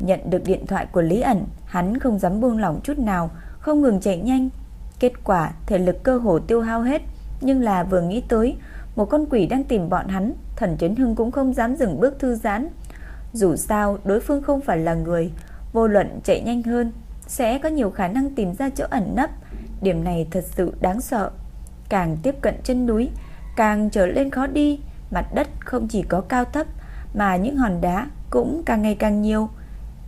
Nhận được điện thoại của Lý ẩn, hắn không dám buông lỏng chút nào, không ngừng chạy nhanh. Kết quả, thể lực cơ hồ tiêu hao hết, nhưng là vừa nghĩ tới một con quỷ đang tìm bọn hắn, Thần Chấn Hưng cũng không dám dừng bước thư giãn. Dù sao, đối phương không phải là người, vô luận chạy nhanh hơn sẽ có nhiều khả năng tìm ra chỗ ẩn nấp. Điểm này thật sự đáng sợ. Càng tiếp cận chân núi, càng trở lên khó đi, mặt đất không chỉ có cao thấp mà những hòn đá cũng càng ngày càng nhiều.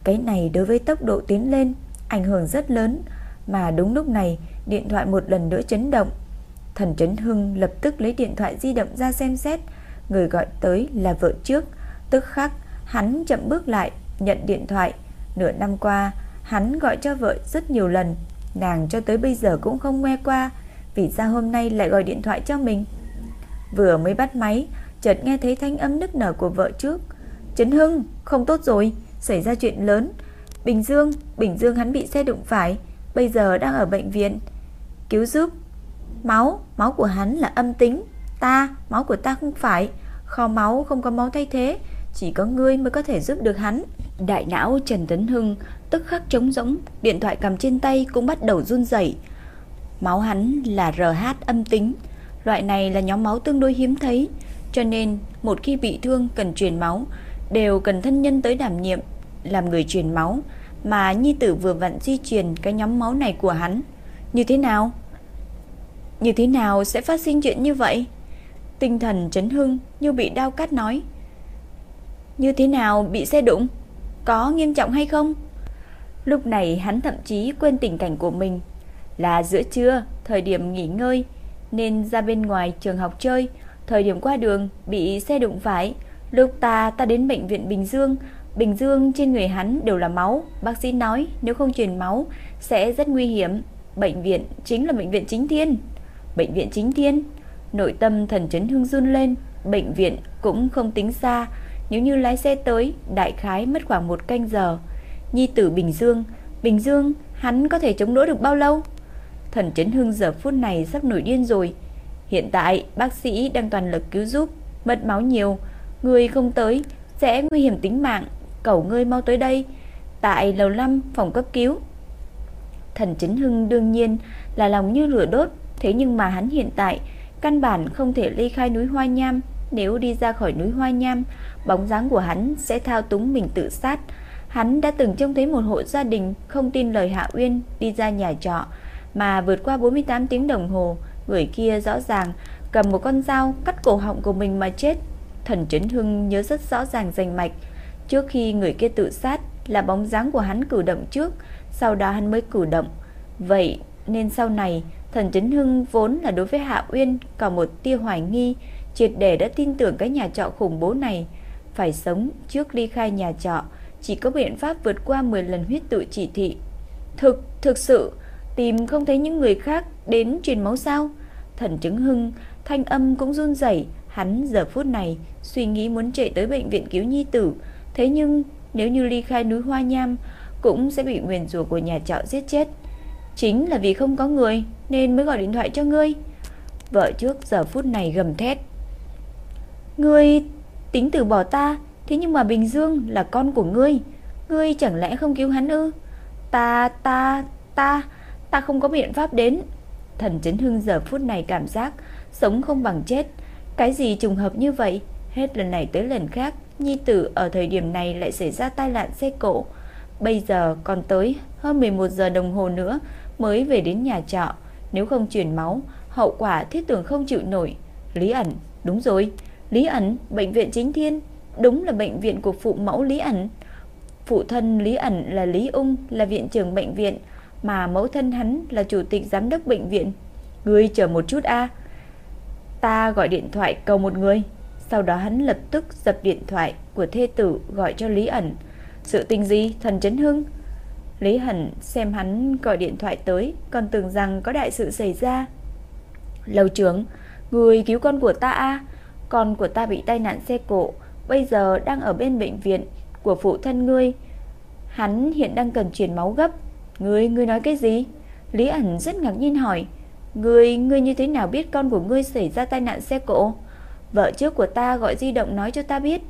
Cái này đối với tốc độ tiến lên ảnh hưởng rất lớn, mà đúng lúc này điện thoại một lần nữa chấn động. Thần Trấn Hưng lập tức lấy điện thoại di động ra xem xét, người gọi tới là vợ trước, tức khắc hắn chậm bước lại nhận điện thoại. Nửa năm qua, hắn gọi cho vợ rất nhiều lần, nàng cho tới bây giờ cũng không nghe qua, vì sao hôm nay lại gọi điện thoại cho mình. Vừa mới bắt máy, chợt nghe thấy thanh âm nức nở của vợ trước. Trấn Hưng, không tốt rồi, xảy ra chuyện lớn. Bình Dương, Bình Dương hắn bị xe đụng phải, bây giờ đang ở bệnh viện. Cứu giúp. Máu, máu của hắn là âm tính. Ta, máu của ta không phải. Kho máu không có máu thay thế, chỉ có ngươi mới có thể giúp được hắn. Đại não Trần Tấn Hưng tức khắc trống rỗng, điện thoại cầm trên tay cũng bắt đầu run rẩy. Máu hắn là RH âm tính, loại này là nhóm máu tương đối hiếm thấy, cho nên một khi bị thương cần truyền máu đều cần thân nhân tới đảm nhiệm làm người truyền máu, mà nhi tử vừa vặn di truyền cái nhóm máu này của hắn. Như thế nào? Như thế nào sẽ phát sinh chuyện như vậy? Tinh thần chấn hưng như bị đau cắt nói. Như thế nào bị xe đụng? Có nghiêm trọng hay không? Lúc này hắn thậm chí quên tình cảnh của mình. Là giữa trưa, thời điểm nghỉ ngơi, nên ra bên ngoài trường học chơi, thời điểm qua đường bị xe đụng phải. Lúc ta ta đến bệnh viện Bình Dương, Bình Dương trên người hắn đều là máu, bác sĩ nói nếu không truyền máu sẽ rất nguy hiểm. Bệnh viện chính là bệnh viện chính thiên. Bệnh viện chính thiên, nội tâm thần chấn hưng run lên, bệnh viện cũng không tính xa, nếu như lái xe tới, đại khái mất khoảng một canh giờ. Nhi tử Bình Dương, Bình Dương, hắn có thể chống đỡ được bao lâu? Thần Chấn Hưng giờ phút này sắp nổi điên rồi. Hiện tại, bác sĩ đang toàn lực cứu giúp, mất máu nhiều, người không tới sẽ nguy hiểm tính mạng, cầu ngươi mau tới đây. Tại lầu 5 phòng cấp cứu. Thần Chấn Hưng đương nhiên là lòng như lửa đốt, thế nhưng mà hắn hiện tại căn bản không thể ly khai núi Hoa Nham, nếu đi ra khỏi núi Hoa Nham, bóng dáng của hắn sẽ thao túng mình tự sát. Hắn đã từng trông thấy một hộ gia đình không tin lời Hạ Uyên đi ra nhà trọ, mà vượt qua 48 tiếng đồng hồ, người kia rõ ràng cầm một con dao cắt cổ họng của mình mà chết. Thần chấn Hưng nhớ rất rõ ràng rành mạch, trước khi người kia tự sát là bóng dáng của hắn cử động trước, sau đó hắn mới cử động. Vậy nên sau này, Thần Trấn Hưng vốn là đối với Hạ Uyên còn một tia hoài nghi, triệt để đã tin tưởng cái nhà trọ khủng bố này. Phải sống trước ly khai nhà trọ, chỉ có biện pháp vượt qua 10 lần huyết tự chỉ thị. Thực, thực sự, tìm không thấy những người khác đến truyền máu sao? Thần chứng hưng, thanh âm cũng run rẩy hắn giờ phút này suy nghĩ muốn chạy tới bệnh viện cứu nhi tử. Thế nhưng, nếu như ly khai núi Hoa Nham, cũng sẽ bị nguyền rủa của nhà trọ giết chết. Chính là vì không có người nên mới gọi điện thoại cho ngươi. Vợ trước giờ phút này gầm thét. Ngươi tính từ bỏ ta, thế nhưng mà Bình Dương là con của ngươi, ngươi chẳng lẽ không cứu hắn ư? Ta, ta, ta, ta không có biện pháp đến. Thần Chấn Hưng giờ phút này cảm giác sống không bằng chết. Cái gì trùng hợp như vậy? Hết lần này tới lần khác, Nhi tử ở thời điểm này lại xảy ra tai nạn xe cộ. Bây giờ còn tới hơn 11 giờ đồng hồ nữa mới về đến nhà trọ. Nếu không chuyển máu, hậu quả thiết tưởng không chịu nổi. Lý ẩn, đúng rồi, Lý ẩn, bệnh viện chính thiên, đúng là bệnh viện của phụ mẫu Lý ẩn. Phụ thân Lý ẩn là Lý Ung, là viện trưởng bệnh viện, mà mẫu thân hắn là chủ tịch giám đốc bệnh viện. Ngươi chờ một chút a. Ta gọi điện thoại cầu một người. Sau đó hắn lập tức dập điện thoại của thê tử gọi cho Lý ẩn. Sự tình gì, thần chấn hưng? Lý Hẳn xem hắn gọi điện thoại tới, còn tưởng rằng có đại sự xảy ra. Lầu trưởng, người cứu con của ta a. Con của ta bị tai nạn xe cộ, bây giờ đang ở bên bệnh viện của phụ thân ngươi. Hắn hiện đang cần truyền máu gấp. Ngươi, ngươi nói cái gì? Lý ẩn rất ngạc nhiên hỏi. Ngươi, ngươi như thế nào biết con của ngươi xảy ra tai nạn xe cộ? Vợ trước của ta gọi di động nói cho ta biết.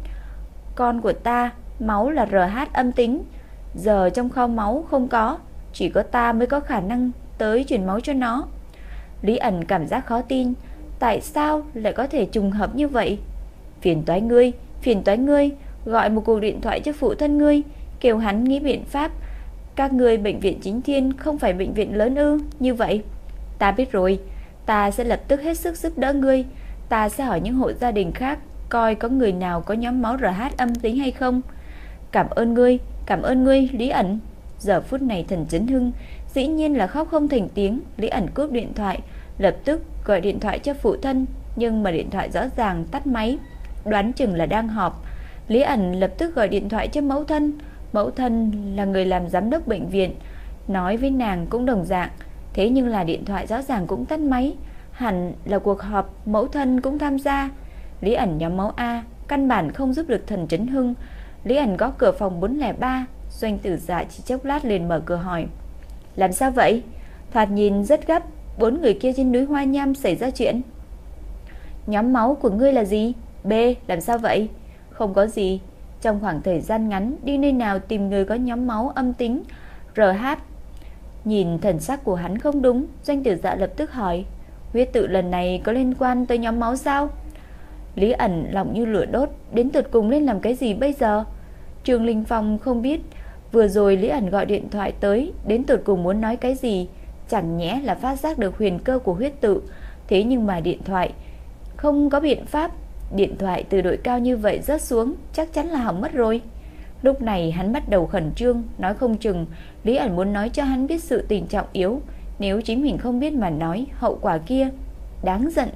Con của ta, máu là RH âm tính. Giờ trong kho máu không có, chỉ có ta mới có khả năng tới chuyển máu cho nó. Lý ẩn cảm giác khó tin, tại sao lại có thể trùng hợp như vậy? Phiền toái ngươi, phiền toái ngươi, gọi một cuộc điện thoại cho phụ thân ngươi, kêu hắn nghĩ biện pháp. Các ngươi bệnh viện chính thiên không phải bệnh viện lớn ư, như vậy. Ta biết rồi, ta sẽ lập tức hết sức giúp đỡ ngươi. Ta sẽ hỏi những hộ gia đình khác coi có người nào có nhóm máu RH âm tính hay không. Cảm ơn ngươi, cảm ơn ngươi, Lý ẩn. Giờ phút này thần chấn hưng, dĩ nhiên là khóc không thành tiếng, Lý ẩn cướp điện thoại, lập tức gọi điện thoại cho phụ thân, nhưng mà điện thoại rõ ràng tắt máy, đoán chừng là đang họp. Lý ẩn lập tức gọi điện thoại cho mẫu thân, mẫu thân là người làm giám đốc bệnh viện, nói với nàng cũng đồng dạng, thế nhưng là điện thoại rõ ràng cũng tắt máy, hẳn là cuộc họp mẫu thân cũng tham gia. Lý ẩn nhóm máu A, căn bản không giúp được thần chấn hưng. Lý ẩn gõ cửa phòng 403, doanh tử dạ chỉ chốc lát liền mở cửa hỏi. Làm sao vậy? Thoạt nhìn rất gấp, bốn người kia trên núi Hoa Nham xảy ra chuyện. Nhóm máu của ngươi là gì? B, làm sao vậy? Không có gì. Trong khoảng thời gian ngắn, đi nơi nào tìm người có nhóm máu âm tính, RH. Nhìn thần sắc của hắn không đúng, doanh tử dạ lập tức hỏi. Huyết tự lần này có liên quan tới nhóm máu sao? Lý ẩn lòng như lửa đốt, đến tuyệt cùng lên làm cái gì bây giờ? Trương Linh Phong không biết, vừa rồi Lý ẩn gọi điện thoại tới, đến tuyệt cùng muốn nói cái gì, chẳng nhẽ là phát giác được huyền cơ của huyết tự, thế nhưng mà điện thoại không có biện pháp, điện thoại từ đội cao như vậy rớt xuống, chắc chắn là hỏng mất rồi. Lúc này hắn bắt đầu khẩn trương, nói không chừng. Lý ẩn muốn nói cho hắn biết sự tình trọng yếu, nếu chính mình không biết mà nói, hậu quả kia đáng giận,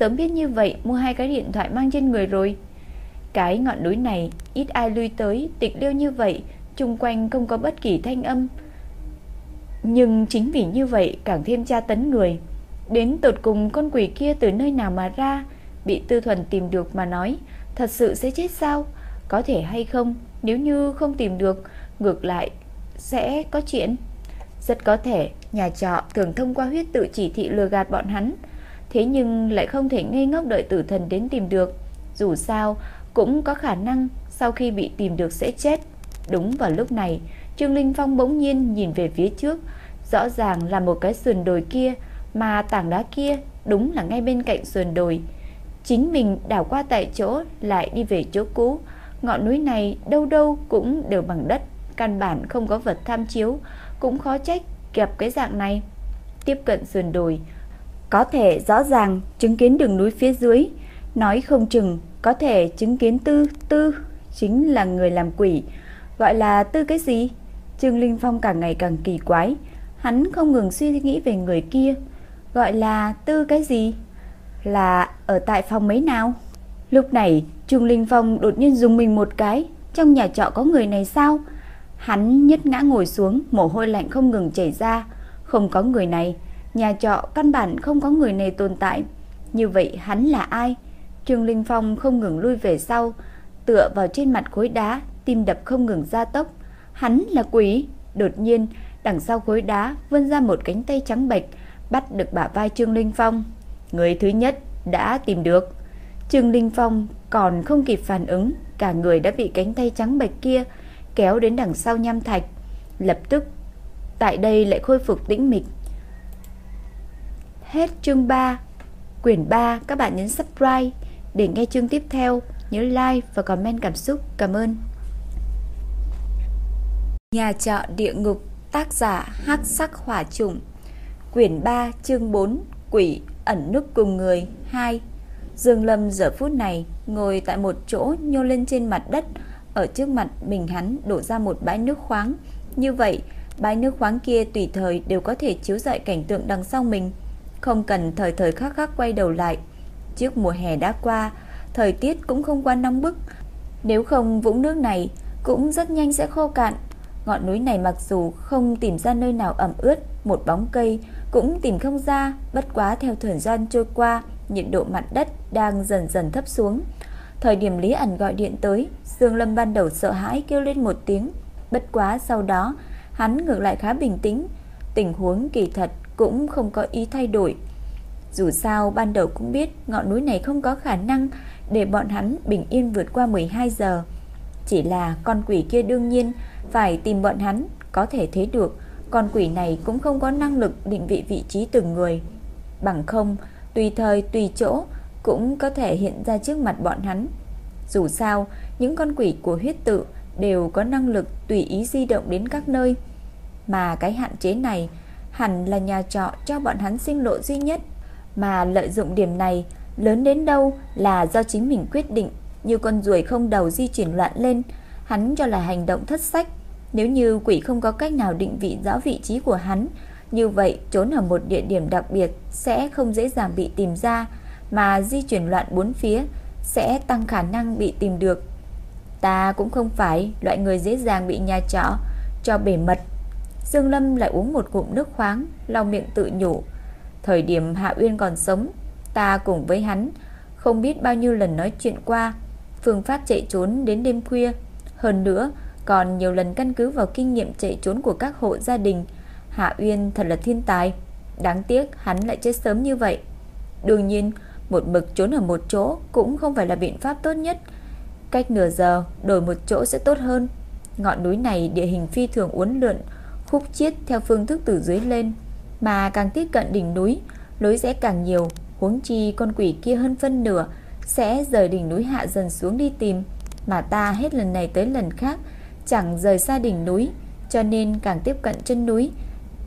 sớm biết như vậy mua hai cái điện thoại mang trên người rồi. Cái ngọn núi này ít ai lui tới, tịch liêu như vậy, chung quanh không có bất kỳ thanh âm. Nhưng chính vì như vậy càng thêm tra tấn người. Đến tột cùng con quỷ kia từ nơi nào mà ra, bị Tư Thuần tìm được mà nói, thật sự sẽ chết sao? Có thể hay không? Nếu như không tìm được, ngược lại sẽ có chuyện. Rất có thể nhà trọ thường thông qua huyết tự chỉ thị lừa gạt bọn hắn, thế nhưng lại không thể ngây ngốc đợi tử thần đến tìm được. Dù sao, cũng có khả năng sau khi bị tìm được sẽ chết. Đúng vào lúc này, Trương Linh Phong bỗng nhiên nhìn về phía trước, rõ ràng là một cái sườn đồi kia, mà tảng đá kia đúng là ngay bên cạnh sườn đồi. Chính mình đảo qua tại chỗ lại đi về chỗ cũ, ngọn núi này đâu đâu cũng đều bằng đất, căn bản không có vật tham chiếu, cũng khó trách gặp cái dạng này. Tiếp cận sườn đồi, có thể rõ ràng chứng kiến đường núi phía dưới, nói không chừng có thể chứng kiến tư, tư chính là người làm quỷ, gọi là tư cái gì? Trương Linh Phong càng ngày càng kỳ quái, hắn không ngừng suy nghĩ về người kia, gọi là tư cái gì? Là ở tại phòng mấy nào? Lúc này, Trương Linh Phong đột nhiên dùng mình một cái, trong nhà trọ có người này sao? Hắn nhất ngã ngồi xuống, mồ hôi lạnh không ngừng chảy ra. Không có người này, nhà trọ căn bản không có người này tồn tại. Như vậy hắn là ai? Trương Linh Phong không ngừng lui về sau, tựa vào trên mặt khối đá, tim đập không ngừng gia tốc. Hắn là quỷ. Đột nhiên, đằng sau khối đá vươn ra một cánh tay trắng bệch, bắt được bả vai Trương Linh Phong. Người thứ nhất đã tìm được. Trương Linh Phong còn không kịp phản ứng, cả người đã bị cánh tay trắng bệch kia kéo đến đằng sau nham thạch. Lập tức, tại đây lại khôi phục tĩnh mịch. Hết chương 3, quyển 3, các bạn nhấn subscribe để nghe chương tiếp theo. Nhớ like và comment cảm xúc. Cảm ơn. Nhà trọ địa ngục, tác giả Hắc Sắc Hỏa Trùng, quyển 3, chương 4, quỷ ẩn núp cùng người 2. Dương Lâm giờ phút này ngồi tại một chỗ nhô lên trên mặt đất, ở trước mặt mình hắn đổ ra một bãi nước khoáng. Như vậy, bãi nước khoáng kia tùy thời đều có thể chiếu rọi cảnh tượng đằng sau mình, không cần thời thời khắc khắc quay đầu lại. Trước mùa hè đã qua, thời tiết cũng không quá nóng bức, nếu không vũng nước này cũng rất nhanh sẽ khô cạn. Ngọn núi này mặc dù không tìm ra nơi nào ẩm ướt, một bóng cây cũng tìm không ra, bất quá theo thời gian trôi qua, nhiệt độ mặt đất đang dần dần thấp xuống. Thời điểm Lý ẩn gọi điện tới, Dương Lâm ban đầu sợ hãi kêu lên một tiếng, bất quá sau đó, hắn ngược lại khá bình tĩnh, tình huống kỳ thật cũng không có ý thay đổi. Dù sao ban đầu cũng biết ngọn núi này không có khả năng để bọn hắn bình yên vượt qua 12 giờ. Chỉ là con quỷ kia đương nhiên phải tìm bọn hắn có thể thấy được con quỷ này cũng không có năng lực định vị vị trí từng người. Bằng không, tùy thời tùy chỗ cũng có thể hiện ra trước mặt bọn hắn. Dù sao, những con quỷ của huyết tự đều có năng lực tùy ý di động đến các nơi. Mà cái hạn chế này hẳn là nhà trọ cho bọn hắn sinh lộ duy nhất. Mà lợi dụng điểm này lớn đến đâu là do chính mình quyết định. Như con ruồi không đầu di chuyển loạn lên, hắn cho là hành động thất sách. Nếu như quỷ không có cách nào định vị rõ vị trí của hắn, như vậy trốn ở một địa điểm đặc biệt sẽ không dễ dàng bị tìm ra, mà di chuyển loạn bốn phía sẽ tăng khả năng bị tìm được. Ta cũng không phải loại người dễ dàng bị nhà trọ cho bể mật. Dương Lâm lại uống một cụm nước khoáng, lòng miệng tự nhủ. Thời điểm Hạ Uyên còn sống, ta cùng với hắn không biết bao nhiêu lần nói chuyện qua, phương pháp chạy trốn đến đêm khuya. Hơn nữa, còn nhiều lần căn cứ vào kinh nghiệm chạy trốn của các hộ gia đình. Hạ Uyên thật là thiên tài. Đáng tiếc hắn lại chết sớm như vậy. Đương nhiên, một mực trốn ở một chỗ cũng không phải là biện pháp tốt nhất. Cách nửa giờ đổi một chỗ sẽ tốt hơn. Ngọn núi này địa hình phi thường uốn lượn, khúc chiết theo phương thức từ dưới lên, mà càng tiếp cận đỉnh núi, lối rẽ càng nhiều, huống chi con quỷ kia hơn phân nửa sẽ rời đỉnh núi hạ dần xuống đi tìm, mà ta hết lần này tới lần khác chẳng rời xa đỉnh núi, cho nên càng tiếp cận chân núi,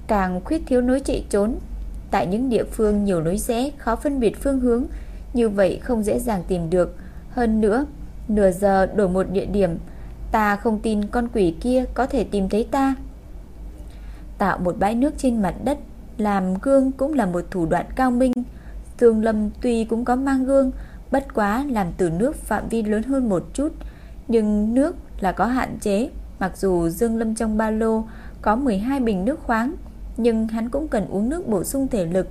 càng khuyết thiếu nối chạy trốn. Tại những địa phương nhiều lối rẽ khó phân biệt phương hướng, như vậy không dễ dàng tìm được. Hơn nữa, nửa giờ đổi một địa điểm, ta không tin con quỷ kia có thể tìm thấy ta. Tạo một bãi nước trên mặt đất, làm gương cũng là một thủ đoạn cao minh. Dương Lâm tuy cũng có mang gương, bất quá làm từ nước phạm vi lớn hơn một chút, nhưng nước là có hạn chế. Mặc dù Dương Lâm trong ba lô có 12 bình nước khoáng, nhưng hắn cũng cần uống nước bổ sung thể lực.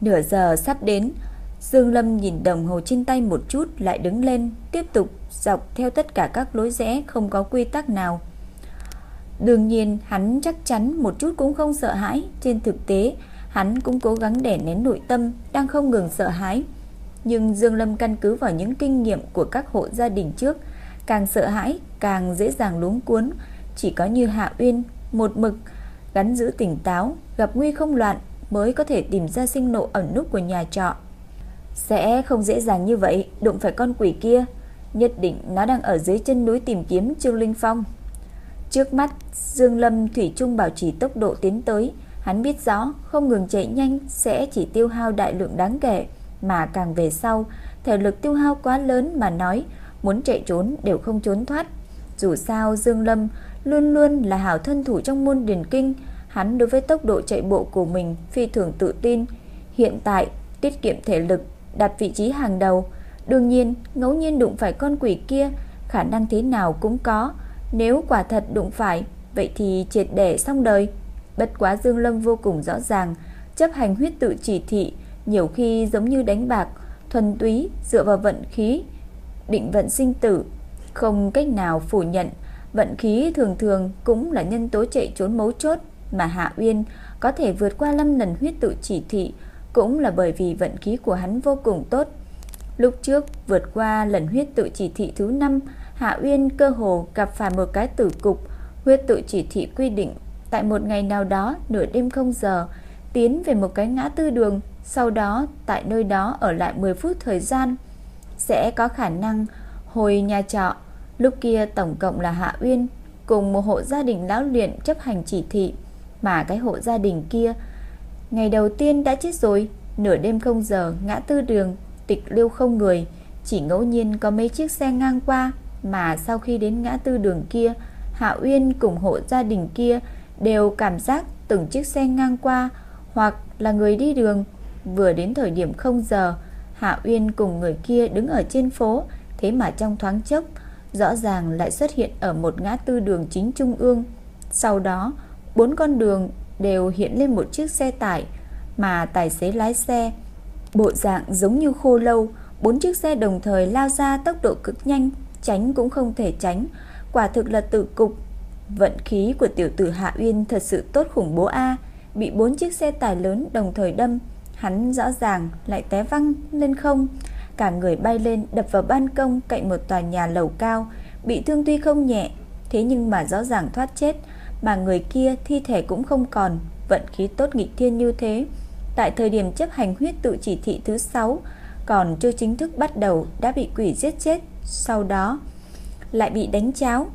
Nửa giờ sắp đến, Dương Lâm nhìn đồng hồ trên tay một chút lại đứng lên, tiếp tục dọc theo tất cả các lối rẽ không có quy tắc nào. Đương nhiên, hắn chắc chắn một chút cũng không sợ hãi, trên thực tế, hắn cũng cố gắng đè nén nội tâm đang không ngừng sợ hãi. Nhưng Dương Lâm căn cứ vào những kinh nghiệm của các hộ gia đình trước, càng sợ hãi, càng dễ dàng luống cuốn, chỉ có như Hạ Uyên một mực gắn giữ tỉnh táo, gặp nguy không loạn mới có thể tìm ra sinh nộ ẩn nút của nhà trọ. Sẽ không dễ dàng như vậy, đụng phải con quỷ kia, nhất định nó đang ở dưới chân núi tìm kiếm Trương Linh Phong. Trước mắt, Dương Lâm thủy chung bảo trì tốc độ tiến tới, hắn biết rõ không ngừng chạy nhanh sẽ chỉ tiêu hao đại lượng đáng kể, mà càng về sau, thể lực tiêu hao quá lớn mà nói, muốn chạy trốn đều không trốn thoát. Dù sao Dương Lâm luôn luôn là hảo thân thủ trong môn điển kinh, hắn đối với tốc độ chạy bộ của mình phi thường tự tin. Hiện tại, tiết kiệm thể lực, đặt vị trí hàng đầu. Đương nhiên, ngẫu nhiên đụng phải con quỷ kia, khả năng thế nào cũng có. Nếu quả thật đụng phải, vậy thì triệt để xong đời. Bất quá Dương Lâm vô cùng rõ ràng, chấp hành huyết tự chỉ thị, nhiều khi giống như đánh bạc, thuần túy dựa vào vận khí, định vận sinh tử, không cách nào phủ nhận Vận khí thường thường cũng là nhân tố chạy trốn mấu chốt mà Hạ Uyên có thể vượt qua 5 lần huyết tự chỉ thị cũng là bởi vì vận khí của hắn vô cùng tốt. Lúc trước vượt qua lần huyết tự chỉ thị thứ 5, Hạ Uyên cơ hồ gặp phải một cái tử cục. Huyết tự chỉ thị quy định tại một ngày nào đó nửa đêm không giờ tiến về một cái ngã tư đường, sau đó tại nơi đó ở lại 10 phút thời gian sẽ có khả năng hồi nhà trọ. Lúc kia tổng cộng là Hạ Uyên cùng một hộ gia đình lão luyện chấp hành chỉ thị, mà cái hộ gia đình kia ngày đầu tiên đã chết rồi, nửa đêm không giờ ngã tư đường tịch lưu không người, chỉ ngẫu nhiên có mấy chiếc xe ngang qua, mà sau khi đến ngã tư đường kia, Hạ Uyên cùng hộ gia đình kia đều cảm giác từng chiếc xe ngang qua hoặc là người đi đường. Vừa đến thời điểm không giờ, Hạ Uyên cùng người kia đứng ở trên phố, thế mà trong thoáng chốc rõ ràng lại xuất hiện ở một ngã tư đường chính trung ương. Sau đó, bốn con đường đều hiện lên một chiếc xe tải mà tài xế lái xe bộ dạng giống như khô lâu, bốn chiếc xe đồng thời lao ra tốc độ cực nhanh, tránh cũng không thể tránh, quả thực là tự cục. Vận khí của tiểu tử Hạ Uyên thật sự tốt khủng bố a, bị bốn chiếc xe tải lớn đồng thời đâm, hắn rõ ràng lại té văng lên không, cả người bay lên đập vào ban công cạnh một tòa nhà lầu cao, bị thương tuy không nhẹ, thế nhưng mà rõ ràng thoát chết, mà người kia thi thể cũng không còn, vận khí tốt nghịch thiên như thế. Tại thời điểm chấp hành huyết tự chỉ thị thứ 6, còn chưa chính thức bắt đầu đã bị quỷ giết chết, sau đó lại bị đánh cháo.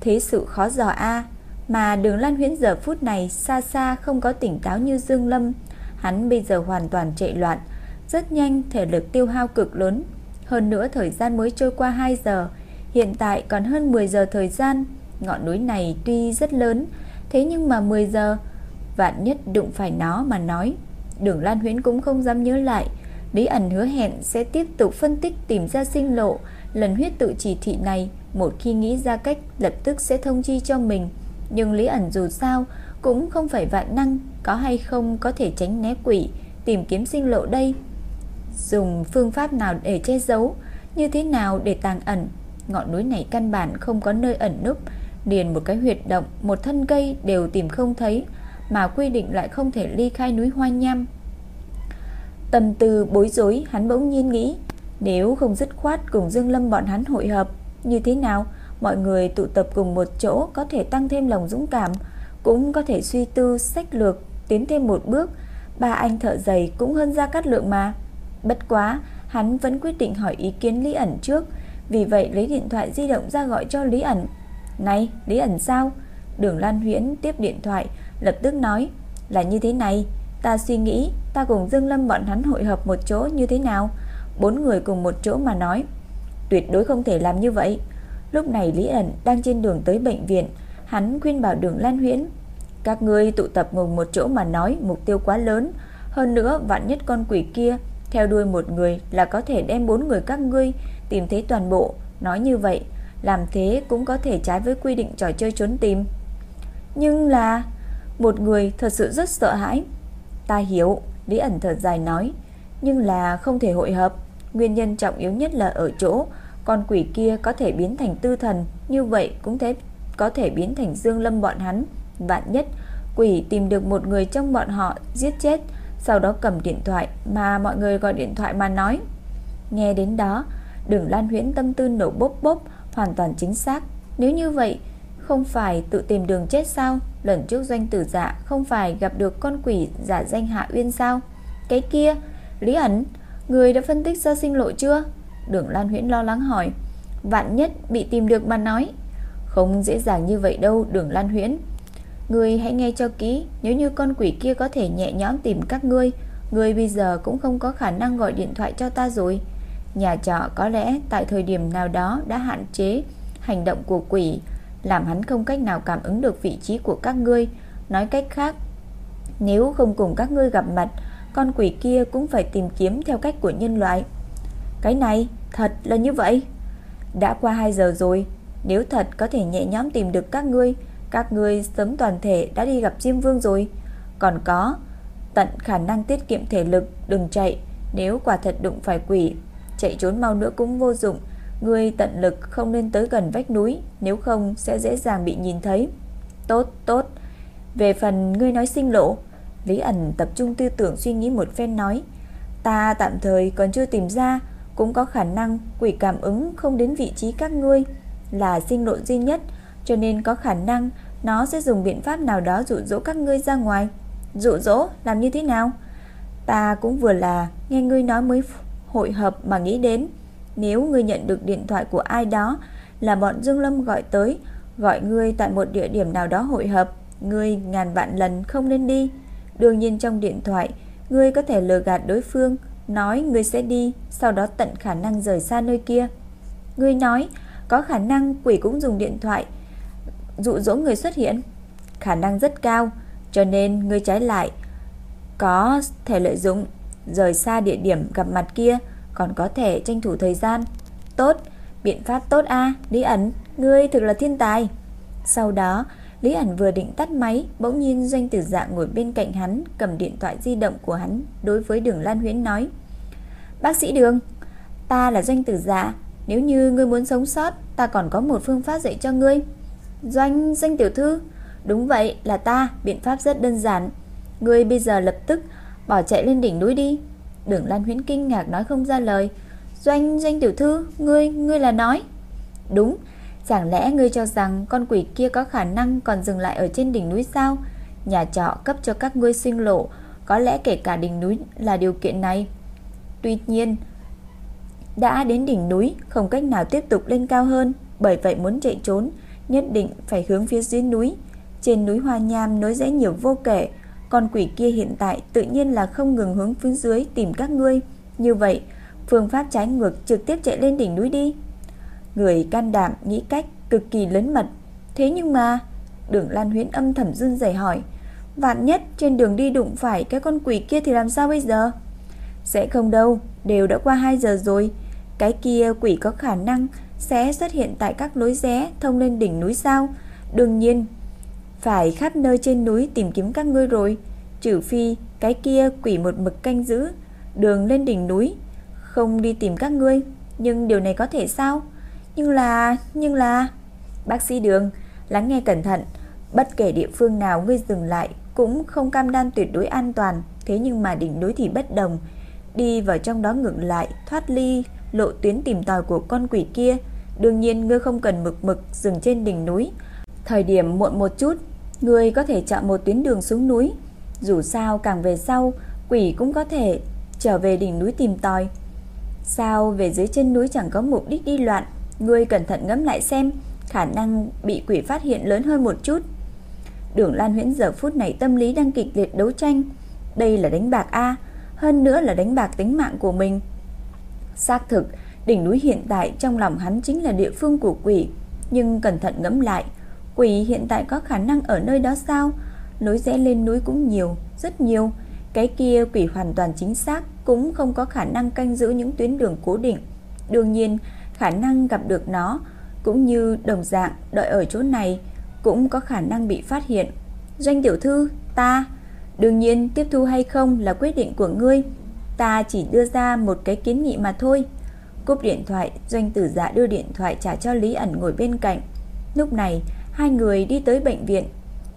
Thế sự khó dò a, mà Đường Lan Huyễn giờ phút này xa xa không có tỉnh táo như Dương Lâm, hắn bây giờ hoàn toàn chạy loạn, rất nhanh thể lực tiêu hao cực lớn, hơn nữa thời gian mới trôi qua 2 giờ, hiện tại còn hơn 10 giờ thời gian, ngọn núi này tuy rất lớn, thế nhưng mà 10 giờ vạn nhất đụng phải nó mà nói, Đường Lan Huyễn cũng không dám nhớ lại, Lý ẩn hứa hẹn sẽ tiếp tục phân tích tìm ra sinh lộ, lần huyết tự chỉ thị này, một khi nghĩ ra cách lập tức sẽ thông chi cho mình. Nhưng Lý ẩn dù sao cũng không phải vạn năng, có hay không có thể tránh né quỷ, tìm kiếm sinh lộ đây. Dùng phương pháp nào để che giấu, như thế nào để tàng ẩn. Ngọn núi này căn bản không có nơi ẩn núp, liền một cái huyệt động, một thân cây đều tìm không thấy, mà quy định lại không thể ly khai núi Hoa Nham. Tâm tư bối rối, hắn bỗng nhiên nghĩ, nếu không dứt khoát cùng Dương Lâm bọn hắn hội hợp, như thế nào? Mọi người tụ tập cùng một chỗ có thể tăng thêm lòng dũng cảm, cũng có thể suy tư sách lược, tiến thêm một bước. Ba anh thợ giày cũng hơn ra cát lượng mà. Bất quá, hắn vẫn quyết định hỏi ý kiến Lý ẩn trước, vì vậy lấy điện thoại di động ra gọi cho Lý ẩn. Này, Lý ẩn sao? Đường Lan Huyễn tiếp điện thoại, lập tức nói, là như thế này, ta suy nghĩ ta cùng Dương Lâm bọn hắn hội hợp một chỗ như thế nào? Bốn người cùng một chỗ mà nói, tuyệt đối không thể làm như vậy. Lúc này Lý ẩn đang trên đường tới bệnh viện, hắn khuyên bảo Đường Lan Huyễn, các ngươi tụ tập ngồi một chỗ mà nói mục tiêu quá lớn, hơn nữa vạn nhất con quỷ kia theo đuôi một người là có thể đem bốn người các ngươi tìm thấy toàn bộ, nói như vậy, làm thế cũng có thể trái với quy định trò chơi trốn tìm. Nhưng là một người thật sự rất sợ hãi. Ta hiểu, Lý ẩn thở dài nói, nhưng là không thể hội hợp. Nguyên nhân trọng yếu nhất là ở chỗ con quỷ kia có thể biến thành tư thần, như vậy cũng thế có thể biến thành Dương Lâm bọn hắn. Vạn nhất quỷ tìm được một người trong bọn họ giết chết, sau đó cầm điện thoại mà mọi người gọi điện thoại mà nói. Nghe đến đó, Đường Lan Huyễn tâm tư nổ bốc bốc, hoàn toàn chính xác. Nếu như vậy, không phải tự tìm đường chết sao? Lần trước doanh tử dạ không phải gặp được con quỷ giả danh Hạ Uyên sao? Cái kia, Lý ẩn, người đã phân tích ra sinh lộ chưa? Đường Lan Huyễn lo lắng hỏi. Vạn nhất bị tìm được mà nói. Không dễ dàng như vậy đâu, Đường Lan Huyễn. Người hãy nghe cho kỹ, nếu như con quỷ kia có thể nhẹ nhõm tìm các ngươi, người bây giờ cũng không có khả năng gọi điện thoại cho ta rồi. Nhà trọ có lẽ tại thời điểm nào đó đã hạn chế hành động của quỷ, làm hắn không cách nào cảm ứng được vị trí của các ngươi. Nói cách khác, nếu không cùng các ngươi gặp mặt, con quỷ kia cũng phải tìm kiếm theo cách của nhân loại. Cái này thật là như vậy. Đã qua 2 giờ rồi, nếu thật có thể nhẹ nhõm tìm được các ngươi, các ngươi sớm toàn thể đã đi gặp Diêm Vương rồi. Còn có, tận khả năng tiết kiệm thể lực, đừng chạy. Nếu quả thật đụng phải quỷ, chạy trốn mau nữa cũng vô dụng. Ngươi tận lực không nên tới gần vách núi, nếu không sẽ dễ dàng bị nhìn thấy. Tốt, tốt. Về phần ngươi nói sinh lộ, Lý ẩn tập trung tư tưởng suy nghĩ một phen nói, ta tạm thời còn chưa tìm ra, cũng có khả năng quỷ cảm ứng không đến vị trí các ngươi là sinh lộ duy nhất, cho nên có khả năng nó sẽ dùng biện pháp nào đó dụ dỗ các ngươi ra ngoài. Dụ dỗ làm như thế nào? Ta cũng vừa là nghe ngươi nói mới hội hợp mà nghĩ đến. Nếu ngươi nhận được điện thoại của ai đó là bọn Dương Lâm gọi tới, gọi ngươi tại một địa điểm nào đó hội hợp, ngươi ngàn vạn lần không nên đi. Đương nhiên trong điện thoại, ngươi có thể lừa gạt đối phương, nói ngươi sẽ đi, sau đó tận khả năng rời xa nơi kia. Ngươi nói, có khả năng quỷ cũng dùng điện thoại dụ dỗ người xuất hiện. Khả năng rất cao, cho nên ngươi trái lại có thể lợi dụng rời xa địa điểm gặp mặt kia, còn có thể tranh thủ thời gian. Tốt, biện pháp tốt a, Lý ẩn, ngươi thực là thiên tài. Sau đó, Lý ẩn vừa định tắt máy, bỗng nhiên doanh tử dạ ngồi bên cạnh hắn, cầm điện thoại di động của hắn, đối với đường Lan Huyễn nói. Bác sĩ đường, ta là doanh tử dạ, nếu như ngươi muốn sống sót, ta còn có một phương pháp dạy cho ngươi. Doanh, doanh tiểu thư, đúng vậy là ta, biện pháp rất đơn giản. Ngươi bây giờ lập tức bỏ chạy lên đỉnh núi đi. Đường Lan Huyễn kinh ngạc nói không ra lời. Doanh, doanh tiểu thư, ngươi, ngươi là nói. Đúng, chẳng lẽ ngươi cho rằng con quỷ kia có khả năng còn dừng lại ở trên đỉnh núi sao? Nhà trọ cấp cho các ngươi sinh lộ, có lẽ kể cả đỉnh núi là điều kiện này. Tuy nhiên, đã đến đỉnh núi, không cách nào tiếp tục lên cao hơn, bởi vậy muốn chạy trốn, nhất định phải hướng phía dưới núi. Trên núi Hoa Nham nối rẽ nhiều vô kể, con quỷ kia hiện tại tự nhiên là không ngừng hướng phía dưới tìm các ngươi. Như vậy, phương pháp trái ngược trực tiếp chạy lên đỉnh núi đi. Người can đảm nghĩ cách cực kỳ lớn mật. Thế nhưng mà, Đường Lan Huyễn âm thầm run rẩy hỏi, vạn nhất trên đường đi đụng phải cái con quỷ kia thì làm sao bây giờ? Sẽ không đâu, đều đã qua 2 giờ rồi. Cái kia quỷ có khả năng sẽ xuất hiện tại các lối rẽ thông lên đỉnh núi sao? Đương nhiên, phải khắp nơi trên núi tìm kiếm các ngươi rồi, trừ phi cái kia quỷ một mực canh giữ đường lên đỉnh núi, không đi tìm các ngươi, nhưng điều này có thể sao? Nhưng là, nhưng là Bác sĩ Đường, lắng nghe cẩn thận, bất kể địa phương nào ngươi dừng lại cũng không cam đoan tuyệt đối an toàn, thế nhưng mà đỉnh núi thì bất đồng, đi vào trong đó ngược lại, thoát ly lộ tuyến tìm tòi của con quỷ kia, đương nhiên ngươi không cần mực mực dừng trên đỉnh núi. Thời điểm muộn một chút, ngươi có thể chọn một tuyến đường xuống núi, dù sao càng về sau, quỷ cũng có thể trở về đỉnh núi tìm tòi. Sao về dưới chân núi chẳng có mục đích đi loạn, ngươi cẩn thận ngẫm lại xem, khả năng bị quỷ phát hiện lớn hơn một chút. Đường Lan Huyễn giờ phút này tâm lý đang kịch liệt đấu tranh, đây là đánh bạc a, hơn nữa là đánh bạc tính mạng của mình. Xác thực, đỉnh núi hiện tại trong lòng hắn chính là địa phương của quỷ, nhưng cẩn thận ngẫm lại, quỷ hiện tại có khả năng ở nơi đó sao? Lối rẽ lên núi cũng nhiều, rất nhiều. Cái kia quỷ hoàn toàn chính xác cũng không có khả năng canh giữ những tuyến đường cố định. Đương nhiên, khả năng gặp được nó cũng như đồng dạng đợi ở chỗ này cũng có khả năng bị phát hiện. Doanh tiểu thư, ta Đương nhiên tiếp thu hay không là quyết định của ngươi. Ta chỉ đưa ra một cái kiến nghị mà thôi. Cúp điện thoại Doanh tử dạ đưa điện thoại trả cho Lý ẩn ngồi bên cạnh. Lúc này Hai người đi tới bệnh viện.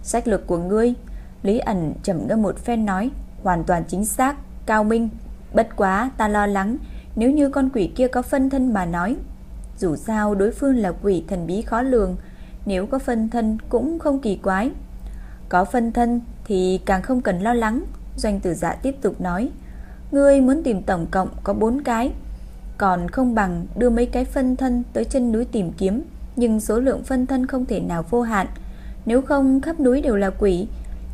Sách lược của ngươi Lý ẩn trầm ngâm một phen nói Hoàn toàn chính xác, cao minh. Bất quá ta lo lắng Nếu như con quỷ kia có phân thân mà nói dù sao đối phương là quỷ thần bí khó lường Nếu có phân thân cũng không kỳ quái Có phân thân thì càng không cần lo lắng. Doanh tử dạ tiếp tục nói, ngươi muốn tìm tổng cộng có 4 cái, còn không bằng đưa mấy cái phân thân tới chân núi tìm kiếm, nhưng số lượng phân thân không thể nào vô hạn. Nếu không khắp núi đều là quỷ,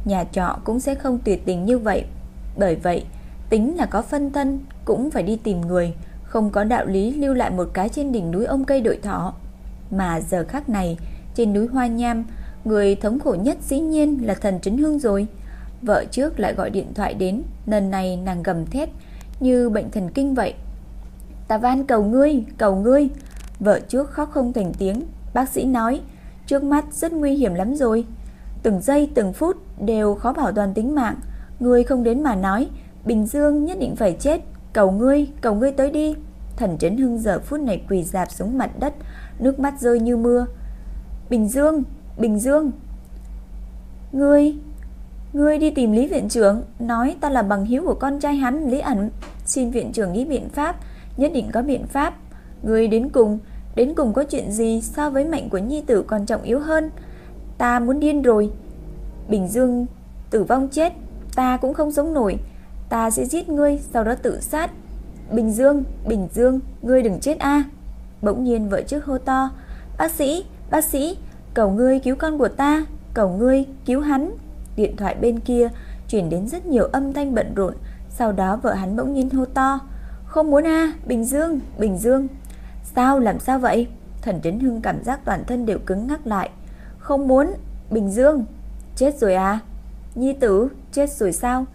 nhà trọ cũng sẽ không tuyệt tình như vậy. Bởi vậy, tính là có phân thân cũng phải đi tìm người, không có đạo lý lưu lại một cái trên đỉnh núi ông cây đội thọ. Mà giờ khắc này, trên núi Hoa Nham, Người thống khổ nhất dĩ nhiên là thần Trấn Hương rồi. Vợ trước lại gọi điện thoại đến Lần này nàng gầm thét Như bệnh thần kinh vậy. Ta van cầu ngươi, cầu ngươi. Vợ trước khóc không thành tiếng. Bác sĩ nói Trước mắt rất nguy hiểm lắm rồi. Từng giây từng phút đều khó bảo toàn tính mạng. Ngươi không đến mà nói Bình Dương nhất định phải chết. Cầu ngươi, cầu ngươi tới đi. Thần Trấn Hưng giờ phút này quỳ dạp xuống mặt đất Nước mắt rơi như mưa. Bình Dương, Bình Dương. Ngươi Ngươi đi tìm Lý Viện trưởng Nói ta là bằng hiếu của con trai hắn Lý ẩn. Xin Viện trưởng nghĩ biện pháp Nhất định có biện pháp. Ngươi đến cùng Đến cùng có chuyện gì so với mệnh của nhi tử còn trọng yếu hơn? Ta muốn điên rồi. Bình Dương tử vong chết Ta cũng không sống nổi. Ta sẽ giết ngươi sau đó tự sát. Bình Dương, Bình Dương Ngươi đừng chết a. Bỗng nhiên vợ trước hô to Bác sĩ, bác sĩ Cầu ngươi cứu con của ta Cầu ngươi cứu hắn. Điện thoại bên kia chuyển đến rất nhiều âm thanh bận rộn Sau đó vợ hắn bỗng nhiên hô to Không muốn a Bình Dương, Bình Dương. Sao làm sao vậy? Thần Trấn Hưng cảm giác toàn thân đều cứng ngắc lại. Không muốn, Bình Dương. Chết rồi à? Nhi tử, chết rồi sao?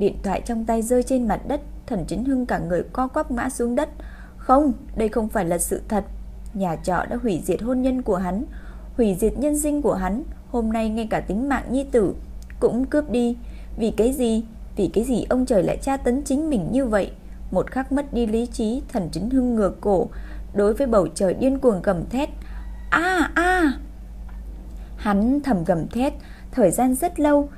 Điện thoại trong tay rơi trên mặt đất Thần chính Hưng cả người co quắp ngã xuống đất Không, đây không phải là sự thật Nhà trọ đã hủy diệt hôn nhân của hắn hủy diệt nhân sinh của hắn, hôm nay ngay cả tính mạng nhi tử cũng cướp đi. Vì cái gì? Vì cái gì ông trời lại tra tấn chính mình như vậy? Một khắc mất đi lý trí, thần chính hưng ngửa cổ, đối với bầu trời điên cuồng gầm thét. A a! Hắn thầm gầm thét, thời gian rất lâu,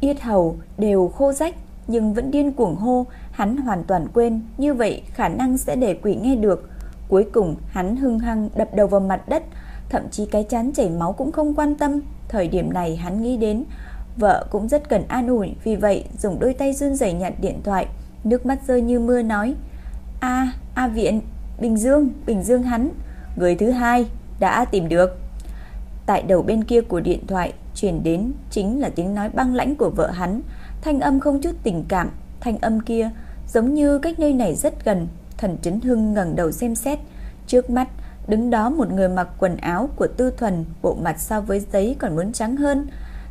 yết hầu đều khô rách, nhưng vẫn điên cuồng hô, hắn hoàn toàn quên, như vậy khả năng sẽ để quỷ nghe được. Cuối cùng, hắn hưng hăng đập đầu vào mặt đất, thậm chí cái chán chảy máu cũng không quan tâm. Thời điểm này hắn nghĩ đến vợ cũng rất cần an ủi, vì vậy dùng đôi tay run rẩy nhặt điện thoại, nước mắt rơi như mưa nói: "A, A viện, Bình Dương, Bình Dương hắn, người thứ hai đã tìm được." Tại đầu bên kia của điện thoại truyền đến chính là tiếng nói băng lãnh của vợ hắn, thanh âm không chút tình cảm, thanh âm kia giống như cách nơi này rất gần. Thần Trấn Hưng ngẩng đầu xem xét, trước mắt đứng đó một người mặc quần áo của Tư Thuần, bộ mặt so với giấy còn muốn trắng hơn,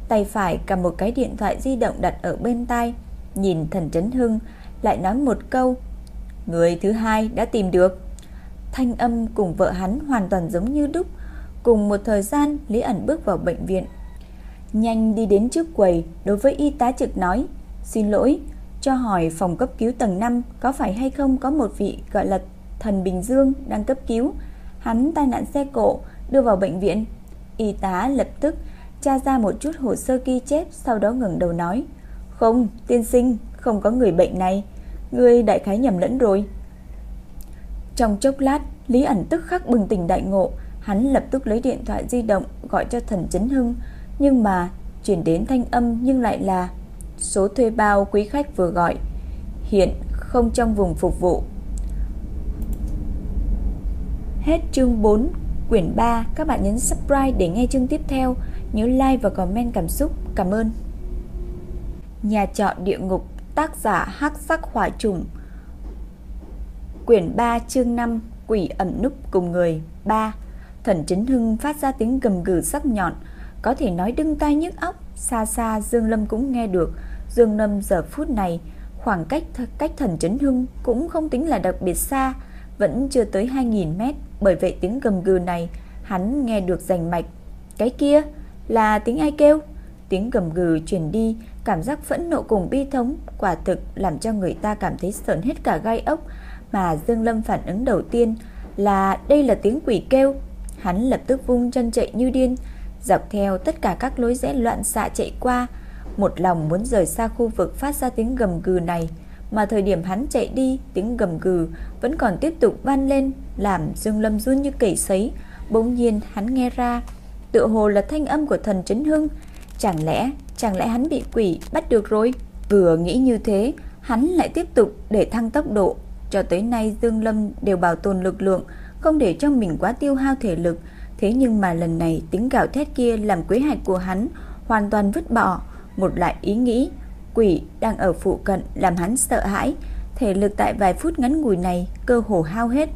tay phải cầm một cái điện thoại di động đặt ở bên tai, nhìn Thần Trấn Hưng lại nói một câu: "Người thứ hai đã tìm được." Thanh âm cùng vợ hắn hoàn toàn giống như đúc. Cùng một thời gian, Lý ẩn bước vào bệnh viện, Nhanh đi đến trước quầy, đối với y tá trực nói, "Xin lỗi, cho hỏi phòng cấp cứu tầng 5 có phải hay không có một vị gọi là Thần Bình Dương đang cấp cứu, hắn tai nạn xe cộ đưa vào bệnh viện." Y tá lập tức tra ra một chút hồ sơ ghi chép, sau đó ngẩng đầu nói, "Không, tiên sinh, không có người bệnh này, người đại khái nhầm lẫn rồi." Trong chốc lát, Lý ẩn tức khắc bừng tỉnh đại ngộ, hắn lập tức lấy điện thoại di động gọi cho Thần Chấn Hưng, nhưng mà chuyển đến thanh âm nhưng lại là số thuê bao quý khách vừa gọi hiện không trong vùng phục vụ. Hết chương 4, quyển 3, các bạn nhấn subscribe để nghe chương tiếp theo, nhớ like và comment cảm xúc. Cảm ơn. Nhà trọ địa ngục, tác giả Hắc Sắc Hỏa Trùng. Quyển 3 chương 5, quỷ ẩn núp cùng người 3. Thần Chấn Hưng phát ra tiếng gầm gừ sắc nhọn, có thể nói đưng tai nhức óc, xa xa Dương Lâm cũng nghe được. Dương Lâm giờ phút này, khoảng cách cách thần chấn hưng cũng không tính là đặc biệt xa, vẫn chưa tới 2000 mét, bởi vậy tiếng gầm gừ này hắn nghe được rành mạch. Cái kia là tiếng ai kêu? Tiếng gầm gừ truyền đi, cảm giác phẫn nộ cùng bi thống quả thực làm cho người ta cảm thấy sởn hết cả gai ốc, mà Dương Lâm phản ứng đầu tiên là đây là tiếng quỷ kêu. Hắn lập tức vung chân chạy như điên, dọc theo tất cả các lối rẽ loạn xạ chạy qua, một lòng muốn rời xa khu vực phát ra tiếng gầm gừ này, mà thời điểm hắn chạy đi, tiếng gầm gừ vẫn còn tiếp tục vang lên, làm Dương Lâm run như cầy sấy. Bỗng nhiên hắn nghe ra, tựa hồ là thanh âm của thần Trấn Hưng, chẳng lẽ, chẳng lẽ hắn bị quỷ bắt được rồi? Vừa nghĩ như thế, hắn lại tiếp tục để thăng tốc độ, cho tới nay Dương Lâm đều bảo tồn lực lượng, không để cho mình quá tiêu hao thể lực, Thế nhưng mà lần này tiếng gào thét kia làm quế hạch của hắn hoàn toàn vứt bỏ một lại ý nghĩ quỷ đang ở phụ cận làm hắn sợ hãi, thể lực tại vài phút ngắn ngủi này cơ hồ hao hết.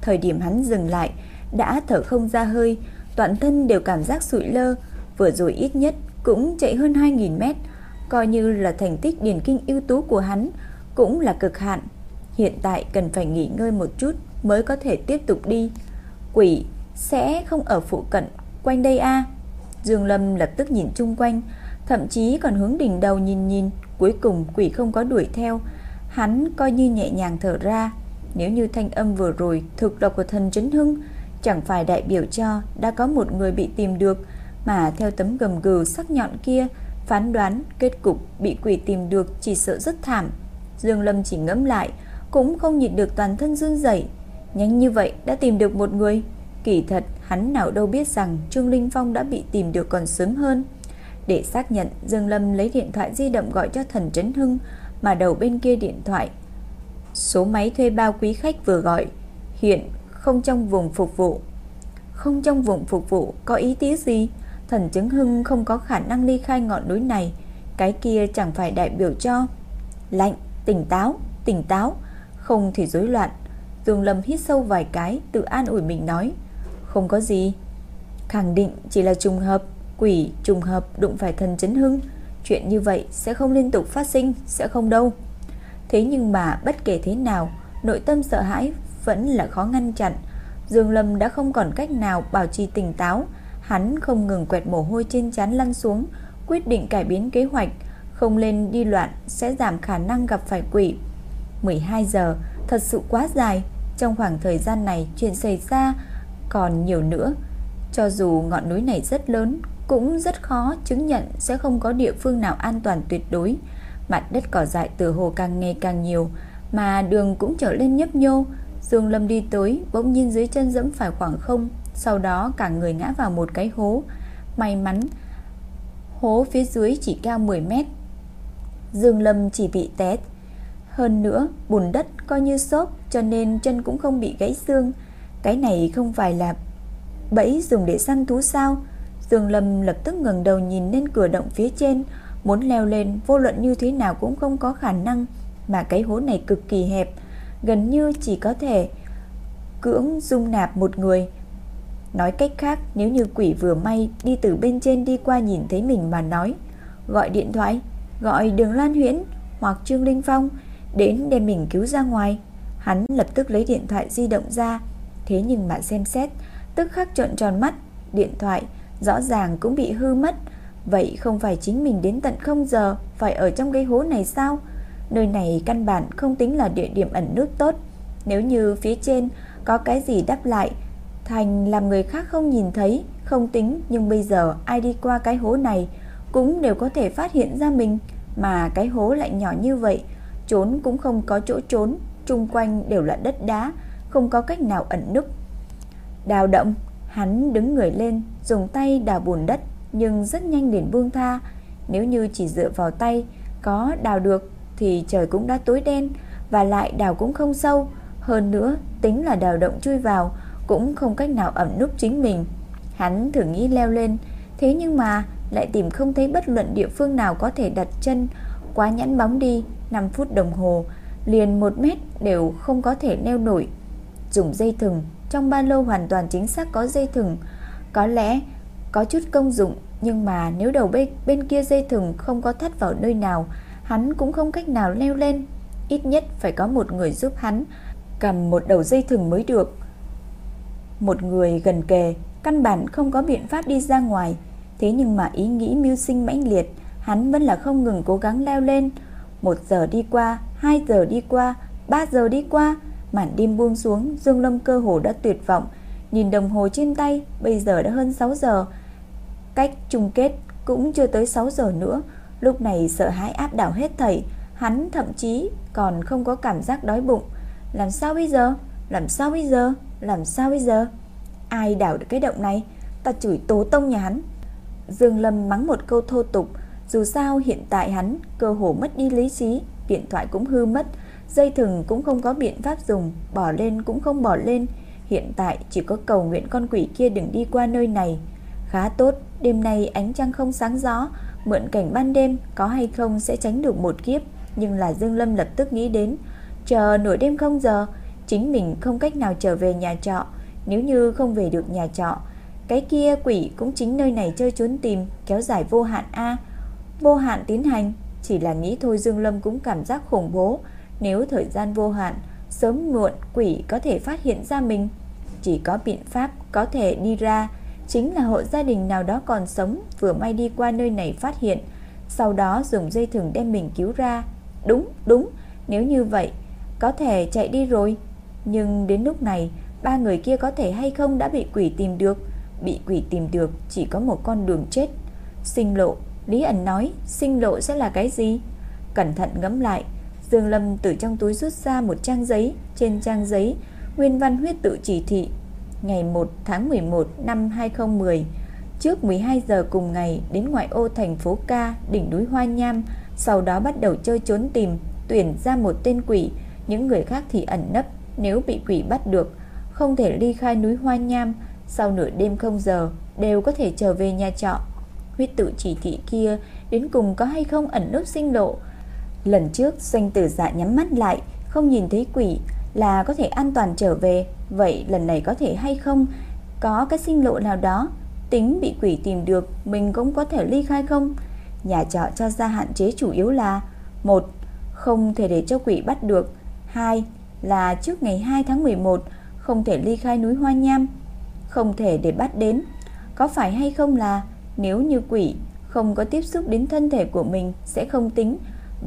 Thời điểm hắn dừng lại, đã thở không ra hơi, toàn thân đều cảm giác sụi lơ, vừa rồi ít nhất cũng chạy hơn 2000 mét, coi như là thành tích điển kinh ưu tú của hắn, cũng là cực hạn. Hiện tại cần phải nghỉ ngơi một chút mới có thể tiếp tục đi. Quỷ sẽ không ở phụ cận quanh đây a Dương Lâm lập tức nhìn chung quanh, thậm chí còn hướng đỉnh đầu nhìn nhìn, cuối cùng quỷ không có đuổi theo. Hắn coi như nhẹ nhàng thở ra, nếu như thanh âm vừa rồi thực độc của thần chấn Hưng, chẳng phải đại biểu cho đã có một người bị tìm được, mà theo tấm gầm gừ sắc nhọn kia, phán đoán kết cục bị quỷ tìm được chỉ sợ rất thảm. Dương Lâm chỉ ngẫm lại, cũng không nhịn được toàn thân run rẩy. Nhanh như vậy đã tìm được một người, Kỳ thật, hắn nào đâu biết rằng Trương Linh Phong đã bị tìm được còn sớm hơn. Để xác nhận, Dương Lâm lấy điện thoại di động gọi cho thần Trấn Hưng, mà đầu bên kia điện thoại. Số máy thuê bao quý khách vừa gọi, hiện không trong vùng phục vụ. Không trong vùng phục vụ có ý tứ gì? Thần Trấn Hưng không có khả năng ly khai ngọn núi này, cái kia chẳng phải đại biểu cho lạnh, tỉnh táo, tỉnh táo, không thì rối loạn. Dương Lâm hít sâu vài cái, tự an ủi mình nói: không có gì. Khẳng định chỉ là trùng hợp, Quỷ trùng hợp đụng phải thần chấn hưng. Chuyện như vậy sẽ không liên tục phát sinh, Sẽ không đâu. Thế nhưng mà bất kể thế nào, Nội tâm sợ hãi vẫn là khó ngăn chặn. Dương Lâm đã không còn cách nào bảo trì tỉnh táo. Hắn không ngừng quẹt mồ hôi trên trán lăn xuống, Quyết định cải biến kế hoạch. Không lên đi loạn Sẽ giảm khả năng gặp phải quỷ. 12 giờ, thật sự quá dài. Trong khoảng thời gian này chuyện xảy ra còn nhiều nữa. Cho dù ngọn núi này rất lớn, cũng rất khó chứng nhận sẽ không có địa phương nào an toàn tuyệt đối. Mặt đất cỏ dại từ hồ càng ngày càng nhiều, mà đường cũng trở lên nhấp nhô. Dương Lâm đi tới, bỗng nhiên dưới chân dẫm phải khoảng không, sau đó cả người ngã vào một cái hố. May mắn, hố phía dưới chỉ cao 10 mét. Dương Lâm chỉ bị té. Hơn nữa, bùn đất coi như xốp cho nên chân cũng không bị gãy xương. Cái này không phải là bẫy dùng để săn thú sao? Dương Lâm lập tức ngẩng đầu nhìn lên cửa động phía trên, muốn leo lên vô luận như thế nào cũng không có khả năng, mà cái hố này cực kỳ hẹp, gần như chỉ có thể cưỡng dung nạp một người. Nói cách khác, nếu như quỷ vừa may đi từ bên trên đi qua nhìn thấy mình mà nói, gọi điện thoại, gọi Đường Lan Huyễn hoặc Trương Linh Phong đến đem mình cứu ra ngoài. Hắn lập tức lấy điện thoại di động ra, thế nhưng mà xem xét, tức khắc trợn tròn mắt, điện thoại rõ ràng cũng bị hư mất. Vậy không phải chính mình đến tận không giờ phải ở trong cái hố này sao? Nơi này căn bản không tính là địa điểm ẩn nút tốt. Nếu như phía trên có cái gì đáp lại, thành làm người khác không nhìn thấy, không tính, nhưng bây giờ ai đi qua cái hố này cũng đều có thể phát hiện ra mình, mà cái hố lại nhỏ như vậy, trốn cũng không có chỗ trốn, chung quanh đều là đất đá, không có cách nào ẩn núp. Đào động, hắn đứng người lên, dùng tay đào bùn đất, nhưng rất nhanh liền buông tha. Nếu như chỉ dựa vào tay, có đào được thì trời cũng đã tối đen, và lại đào cũng không sâu. Hơn nữa, tính là đào động chui vào, cũng không cách nào ẩn núp chính mình. Hắn thử nghĩ leo lên, thế nhưng mà lại tìm không thấy bất luận địa phương nào có thể đặt chân, quá nhãn bóng đi, 5 phút đồng hồ, liền 1 mét đều không có thể leo nổi. Dùng dây thừng, trong ba lô hoàn toàn chính xác có dây thừng, có lẽ có chút công dụng, nhưng mà nếu đầu bên, bên kia dây thừng không có thắt vào nơi nào, hắn cũng không cách nào leo lên. Ít nhất phải có một người giúp hắn cầm một đầu dây thừng mới được. Một người gần kề, căn bản không có biện pháp đi ra ngoài, thế nhưng mà ý nghĩ mưu sinh mãnh liệt, hắn vẫn là không ngừng cố gắng leo lên. Một giờ đi qua, hai giờ đi qua, ba giờ đi qua, màn đêm buông xuống, Dương Lâm cơ hồ đã tuyệt vọng, nhìn đồng hồ trên tay, bây giờ đã hơn 6 giờ. Cách chung kết cũng chưa tới 6 giờ nữa, lúc này sợ hãi áp đảo hết thảy, hắn thậm chí còn không có cảm giác đói bụng. Làm sao bây giờ? Làm sao bây giờ? Làm sao bây giờ? Ai đảo được cái động này? Ta chửi tố tông nhà hắn. Dương Lâm mắng một câu thô tục, dù sao hiện tại hắn cơ hồ mất đi lý trí, điện thoại cũng hư mất, dây thừng cũng không có biện pháp dùng, bỏ lên cũng không bỏ lên. Hiện tại chỉ có cầu nguyện con quỷ kia đừng đi qua nơi này. Khá tốt, đêm nay ánh trăng không sáng rõ mượn cảnh ban đêm có hay không sẽ tránh được một kiếp. Nhưng là Dương Lâm lập tức nghĩ đến, chờ nửa đêm không giờ, chính mình không cách nào trở về nhà trọ. Nếu như không về được nhà trọ, cái kia quỷ cũng chính nơi này chơi trốn tìm, kéo dài vô hạn A. Vô hạn tiến hành, chỉ là nghĩ thôi Dương Lâm cũng cảm giác khủng bố. Nếu thời gian vô hạn, sớm muộn quỷ có thể phát hiện ra mình. Chỉ có biện pháp có thể đi ra, chính là hộ gia đình nào đó còn sống vừa may đi qua nơi này phát hiện, sau đó dùng dây thừng đem mình cứu ra. Đúng, đúng, nếu như vậy, có thể chạy đi rồi. Nhưng đến lúc này, ba người kia có thể hay không đã bị quỷ tìm được. Bị quỷ tìm được chỉ có một con đường chết. Sinh lộ, Lý ẩn nói, sinh lộ sẽ là cái gì? Cẩn thận ngẫm lại, Dương Lâm từ trong túi rút ra một trang giấy, trên trang giấy nguyên văn huyết tự chỉ thị ngày 1 tháng 11 năm 2010 trước 12 giờ cùng ngày đến ngoại ô thành phố Ca, đỉnh núi Hoa Nham, sau đó bắt đầu chơi trốn tìm, tuyển ra một tên quỷ, những người khác thì ẩn nấp, nếu bị quỷ bắt được, không thể ly khai núi Hoa Nham, sau nửa đêm không giờ đều có thể trở về nhà trọ. Huyết tự chỉ thị kia đến cùng có hay không ẩn nấp sinh lộ, Lần trước doanh tử dạ nhắm mắt lại, Không nhìn thấy quỷ, Là có thể an toàn trở về. Vậy lần này có thể hay không? Có cái sinh lộ nào đó? Tính bị quỷ tìm được, Mình cũng có thể ly khai không? Nhà trọ cho ra hạn chế chủ yếu là, một, Không thể để cho quỷ bắt được. Hai, Là trước ngày 2 tháng 11 Không thể ly khai núi Hoa Nham, Không thể để bắt đến. Có phải hay không là, Nếu như quỷ không có tiếp xúc đến thân thể của mình, Sẽ không tính.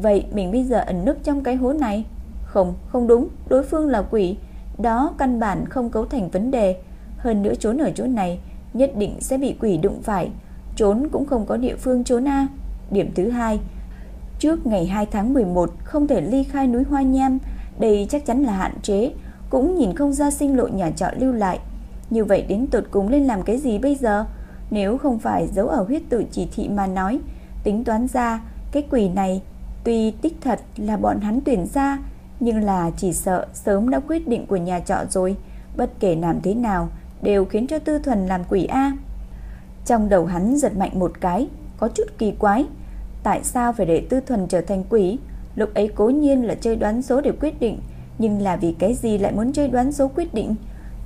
Vậy mình bây giờ ẩn núp trong cái hố này? Không, không đúng Đối phương là quỷ. Đó căn bản không cấu thành vấn đề. Hơn nữa trốn ở chỗ này Nhất định sẽ bị quỷ đụng phải. Trốn cũng không có địa phương trốn A. Điểm thứ hai trước ngày 2 tháng 11 không thể ly khai núi Hoa Nham, đây chắc chắn là hạn chế, cũng nhìn không ra sinh lộ nhà trọ lưu lại. Như vậy đến tột cùng lên làm cái gì bây giờ? Nếu không phải giấu ở huyết tự chỉ thị mà nói, tính toán ra cái quỷ này tuy tích thật là bọn hắn tuyển ra, nhưng là chỉ sợ sớm đã quyết định của nhà trọ rồi, bất kể làm thế nào đều khiến cho Tư Thuần làm quỷ a. Trong đầu hắn giật mạnh một cái, có chút kỳ quái, tại sao phải để Tư Thuần trở thành quỷ? Lúc ấy cố nhiên là chơi đoán số để quyết định, nhưng là vì cái gì lại muốn chơi đoán số quyết định?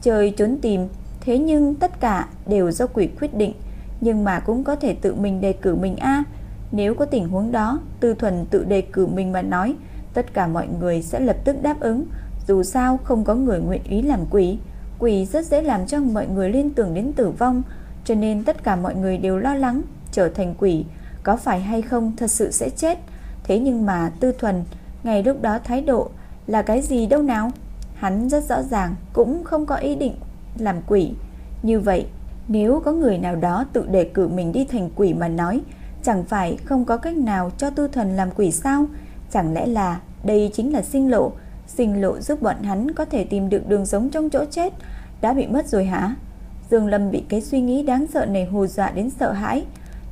Chơi trốn tìm, thế nhưng tất cả đều do quỷ quyết định, nhưng mà cũng có thể tự mình đề cử mình a. Nếu có tình huống đó, Tư Thuần tự đề cử mình mà nói, tất cả mọi người sẽ lập tức đáp ứng, dù sao không có người nguyện ý làm quỷ. Quỷ rất dễ làm cho mọi người liên tưởng đến tử vong, cho nên tất cả mọi người đều lo lắng trở thành quỷ có phải hay không thật sự sẽ chết. Thế nhưng mà Tư Thuần ngày lúc đó thái độ là cái gì đâu nào? Hắn rất rõ ràng cũng không có ý định làm quỷ. Như vậy, nếu có người nào đó tự đề cử mình đi thành quỷ mà nói, chẳng phải không có cách nào cho Tư Thuần làm quỷ sao? Chẳng lẽ là đây chính là sinh lộ, sinh lộ giúp bọn hắn có thể tìm được đường sống trong chỗ chết, đã bị mất rồi hả? Dương Lâm bị cái suy nghĩ đáng sợ này hù dọa đến sợ hãi.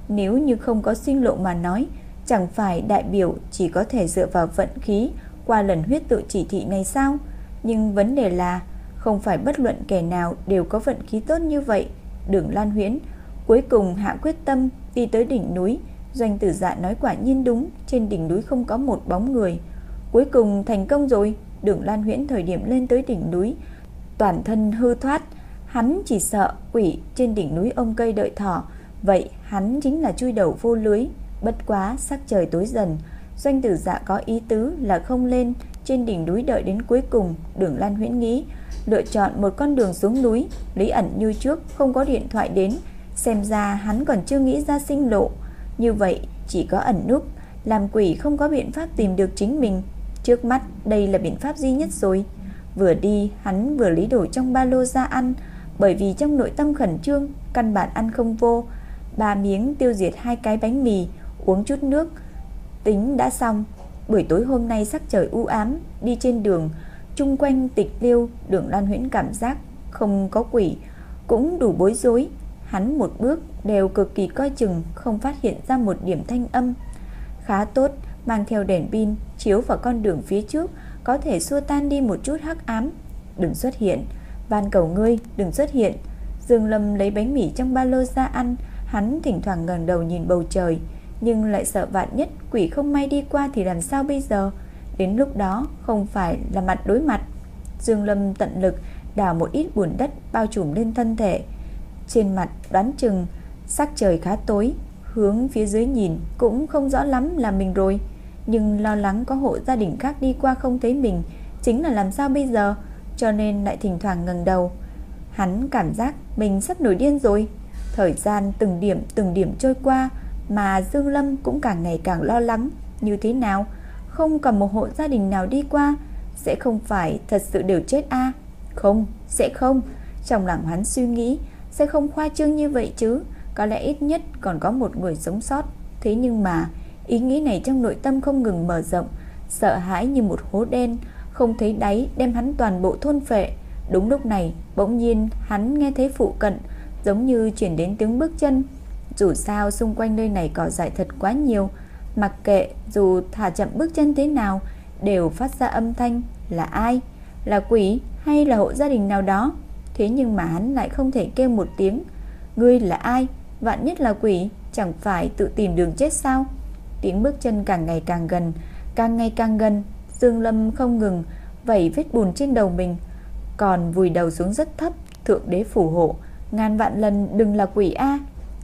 Nếu như không có sinh lộ mà nói, chẳng phải đại biểu chỉ có thể dựa vào vận khí qua lần huyết tự chỉ thị này sao? Nhưng vấn đề là không phải bất luận kẻ nào đều có vận khí tốt như vậy. Đường Lan Huyễn cuối cùng hạ quyết tâm đi tới đỉnh núi. Doanh tử dạ nói quả nhiên đúng, trên đỉnh núi không có một bóng người. Cuối cùng thành công rồi, đường Lan Huyễn thời điểm lên tới đỉnh núi, toàn thân hư thoát, hắn chỉ sợ quỷ trên đỉnh núi ông cây đợi thỏ, vậy hắn chính là chui đầu vô lưới. Bất quá sắc trời tối dần, doanh tử dạ có ý tứ là không lên trên đỉnh núi đợi đến cuối cùng, Đường Lan Huyễn nghĩ lựa chọn một con đường xuống núi, Lý ẩn như trước không có điện thoại đến, xem ra hắn còn chưa nghĩ ra sinh lộ. Như vậy chỉ có ẩn núp, làm quỷ không có biện pháp tìm được chính mình. Trước mắt đây là biện pháp duy nhất rồi. Vừa đi, hắn vừa lý đổi trong ba lô ra ăn, bởi vì trong nội tâm khẩn trương, căn bản ăn không vô. Ba miếng tiêu diệt hai cái bánh mì, uống chút nước. Tính đã xong. Buổi tối hôm nay sắc trời u ám, đi trên đường, chung quanh tịch liêu, đường Lan Huyễn cảm giác không có quỷ, cũng đủ bối rối. Hắn một bước đều cực kỳ coi chừng, không phát hiện ra một điểm thanh âm. Khá tốt, mang theo đèn pin chiếu vào con đường phía trước, có thể xua tan đi một chút hắc ám. Đừng xuất hiện, van cầu ngươi, đừng xuất hiện. Dương Lâm lấy bánh mì trong ba lô ra ăn, hắn thỉnh thoảng ngẩng đầu nhìn bầu trời, nhưng lại sợ vạn nhất quỷ không may đi qua thì làm sao bây giờ? Đến lúc đó không phải là mặt đối mặt. Dương Lâm tận lực đào một ít bùn đất bao trùm lên thân thể. Trên mặt đoán chừng sắc trời khá tối, hướng phía dưới nhìn cũng không rõ lắm là mình rồi, nhưng lo lắng có hộ gia đình khác đi qua không thấy mình, chính là làm sao bây giờ, cho nên lại thỉnh thoảng ngẩng đầu. Hắn cảm giác mình sắp nổi điên rồi. Thời gian từng điểm từng điểm trôi qua mà Dương Lâm cũng càng ngày càng lo lắng, như thế nào không còn một hộ gia đình nào đi qua sẽ không phải thật sự đều chết a? Không, sẽ không. Trong lòng hắn suy nghĩ, sẽ không khoa trương như vậy chứ, có lẽ ít nhất còn có một người sống sót. Thế nhưng mà, ý nghĩ này trong nội tâm không ngừng mở rộng, sợ hãi như một hố đen, không thấy đáy đem hắn toàn bộ thôn phệ. Đúng lúc này, bỗng nhiên hắn nghe thấy phụ cận giống như chuyển đến tiếng bước chân. Dù sao xung quanh nơi này cỏ dại thật quá nhiều, mặc kệ dù thả chậm bước chân thế nào đều phát ra âm thanh là ai, là quỷ hay là hộ gia đình nào đó. Thế nhưng mà hắn lại không thể kêu một tiếng. Ngươi là ai? Vạn nhất là quỷ Chẳng phải tự tìm đường chết sao? Tiếng bước chân càng ngày càng gần Càng ngày càng gần Dương Lâm không ngừng vẩy vết bùn trên đầu mình. Còn vùi đầu xuống rất thấp Thượng đế phù hộ Ngàn vạn lần đừng là quỷ A.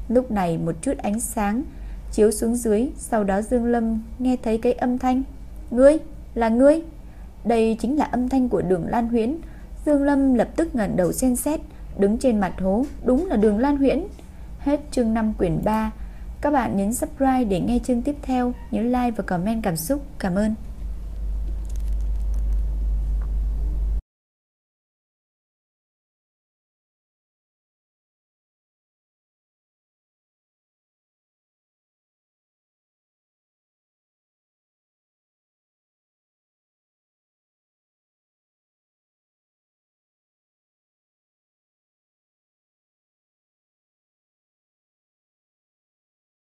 Lúc này một chút ánh sáng Chiếu xuống dưới Sau đó Dương Lâm nghe thấy cái âm thanh. Ngươi, là ngươi? Đây chính là âm thanh của đường Lan Huyến. Dương Lâm lập tức ngẩng đầu xem xét, đứng trên mặt hố, đúng là Đường Lan Huyễn. Hết chương 5 quyển 3. Các bạn nhấn subscribe để nghe chương tiếp theo, nhớ like và comment cảm xúc. Cảm ơn.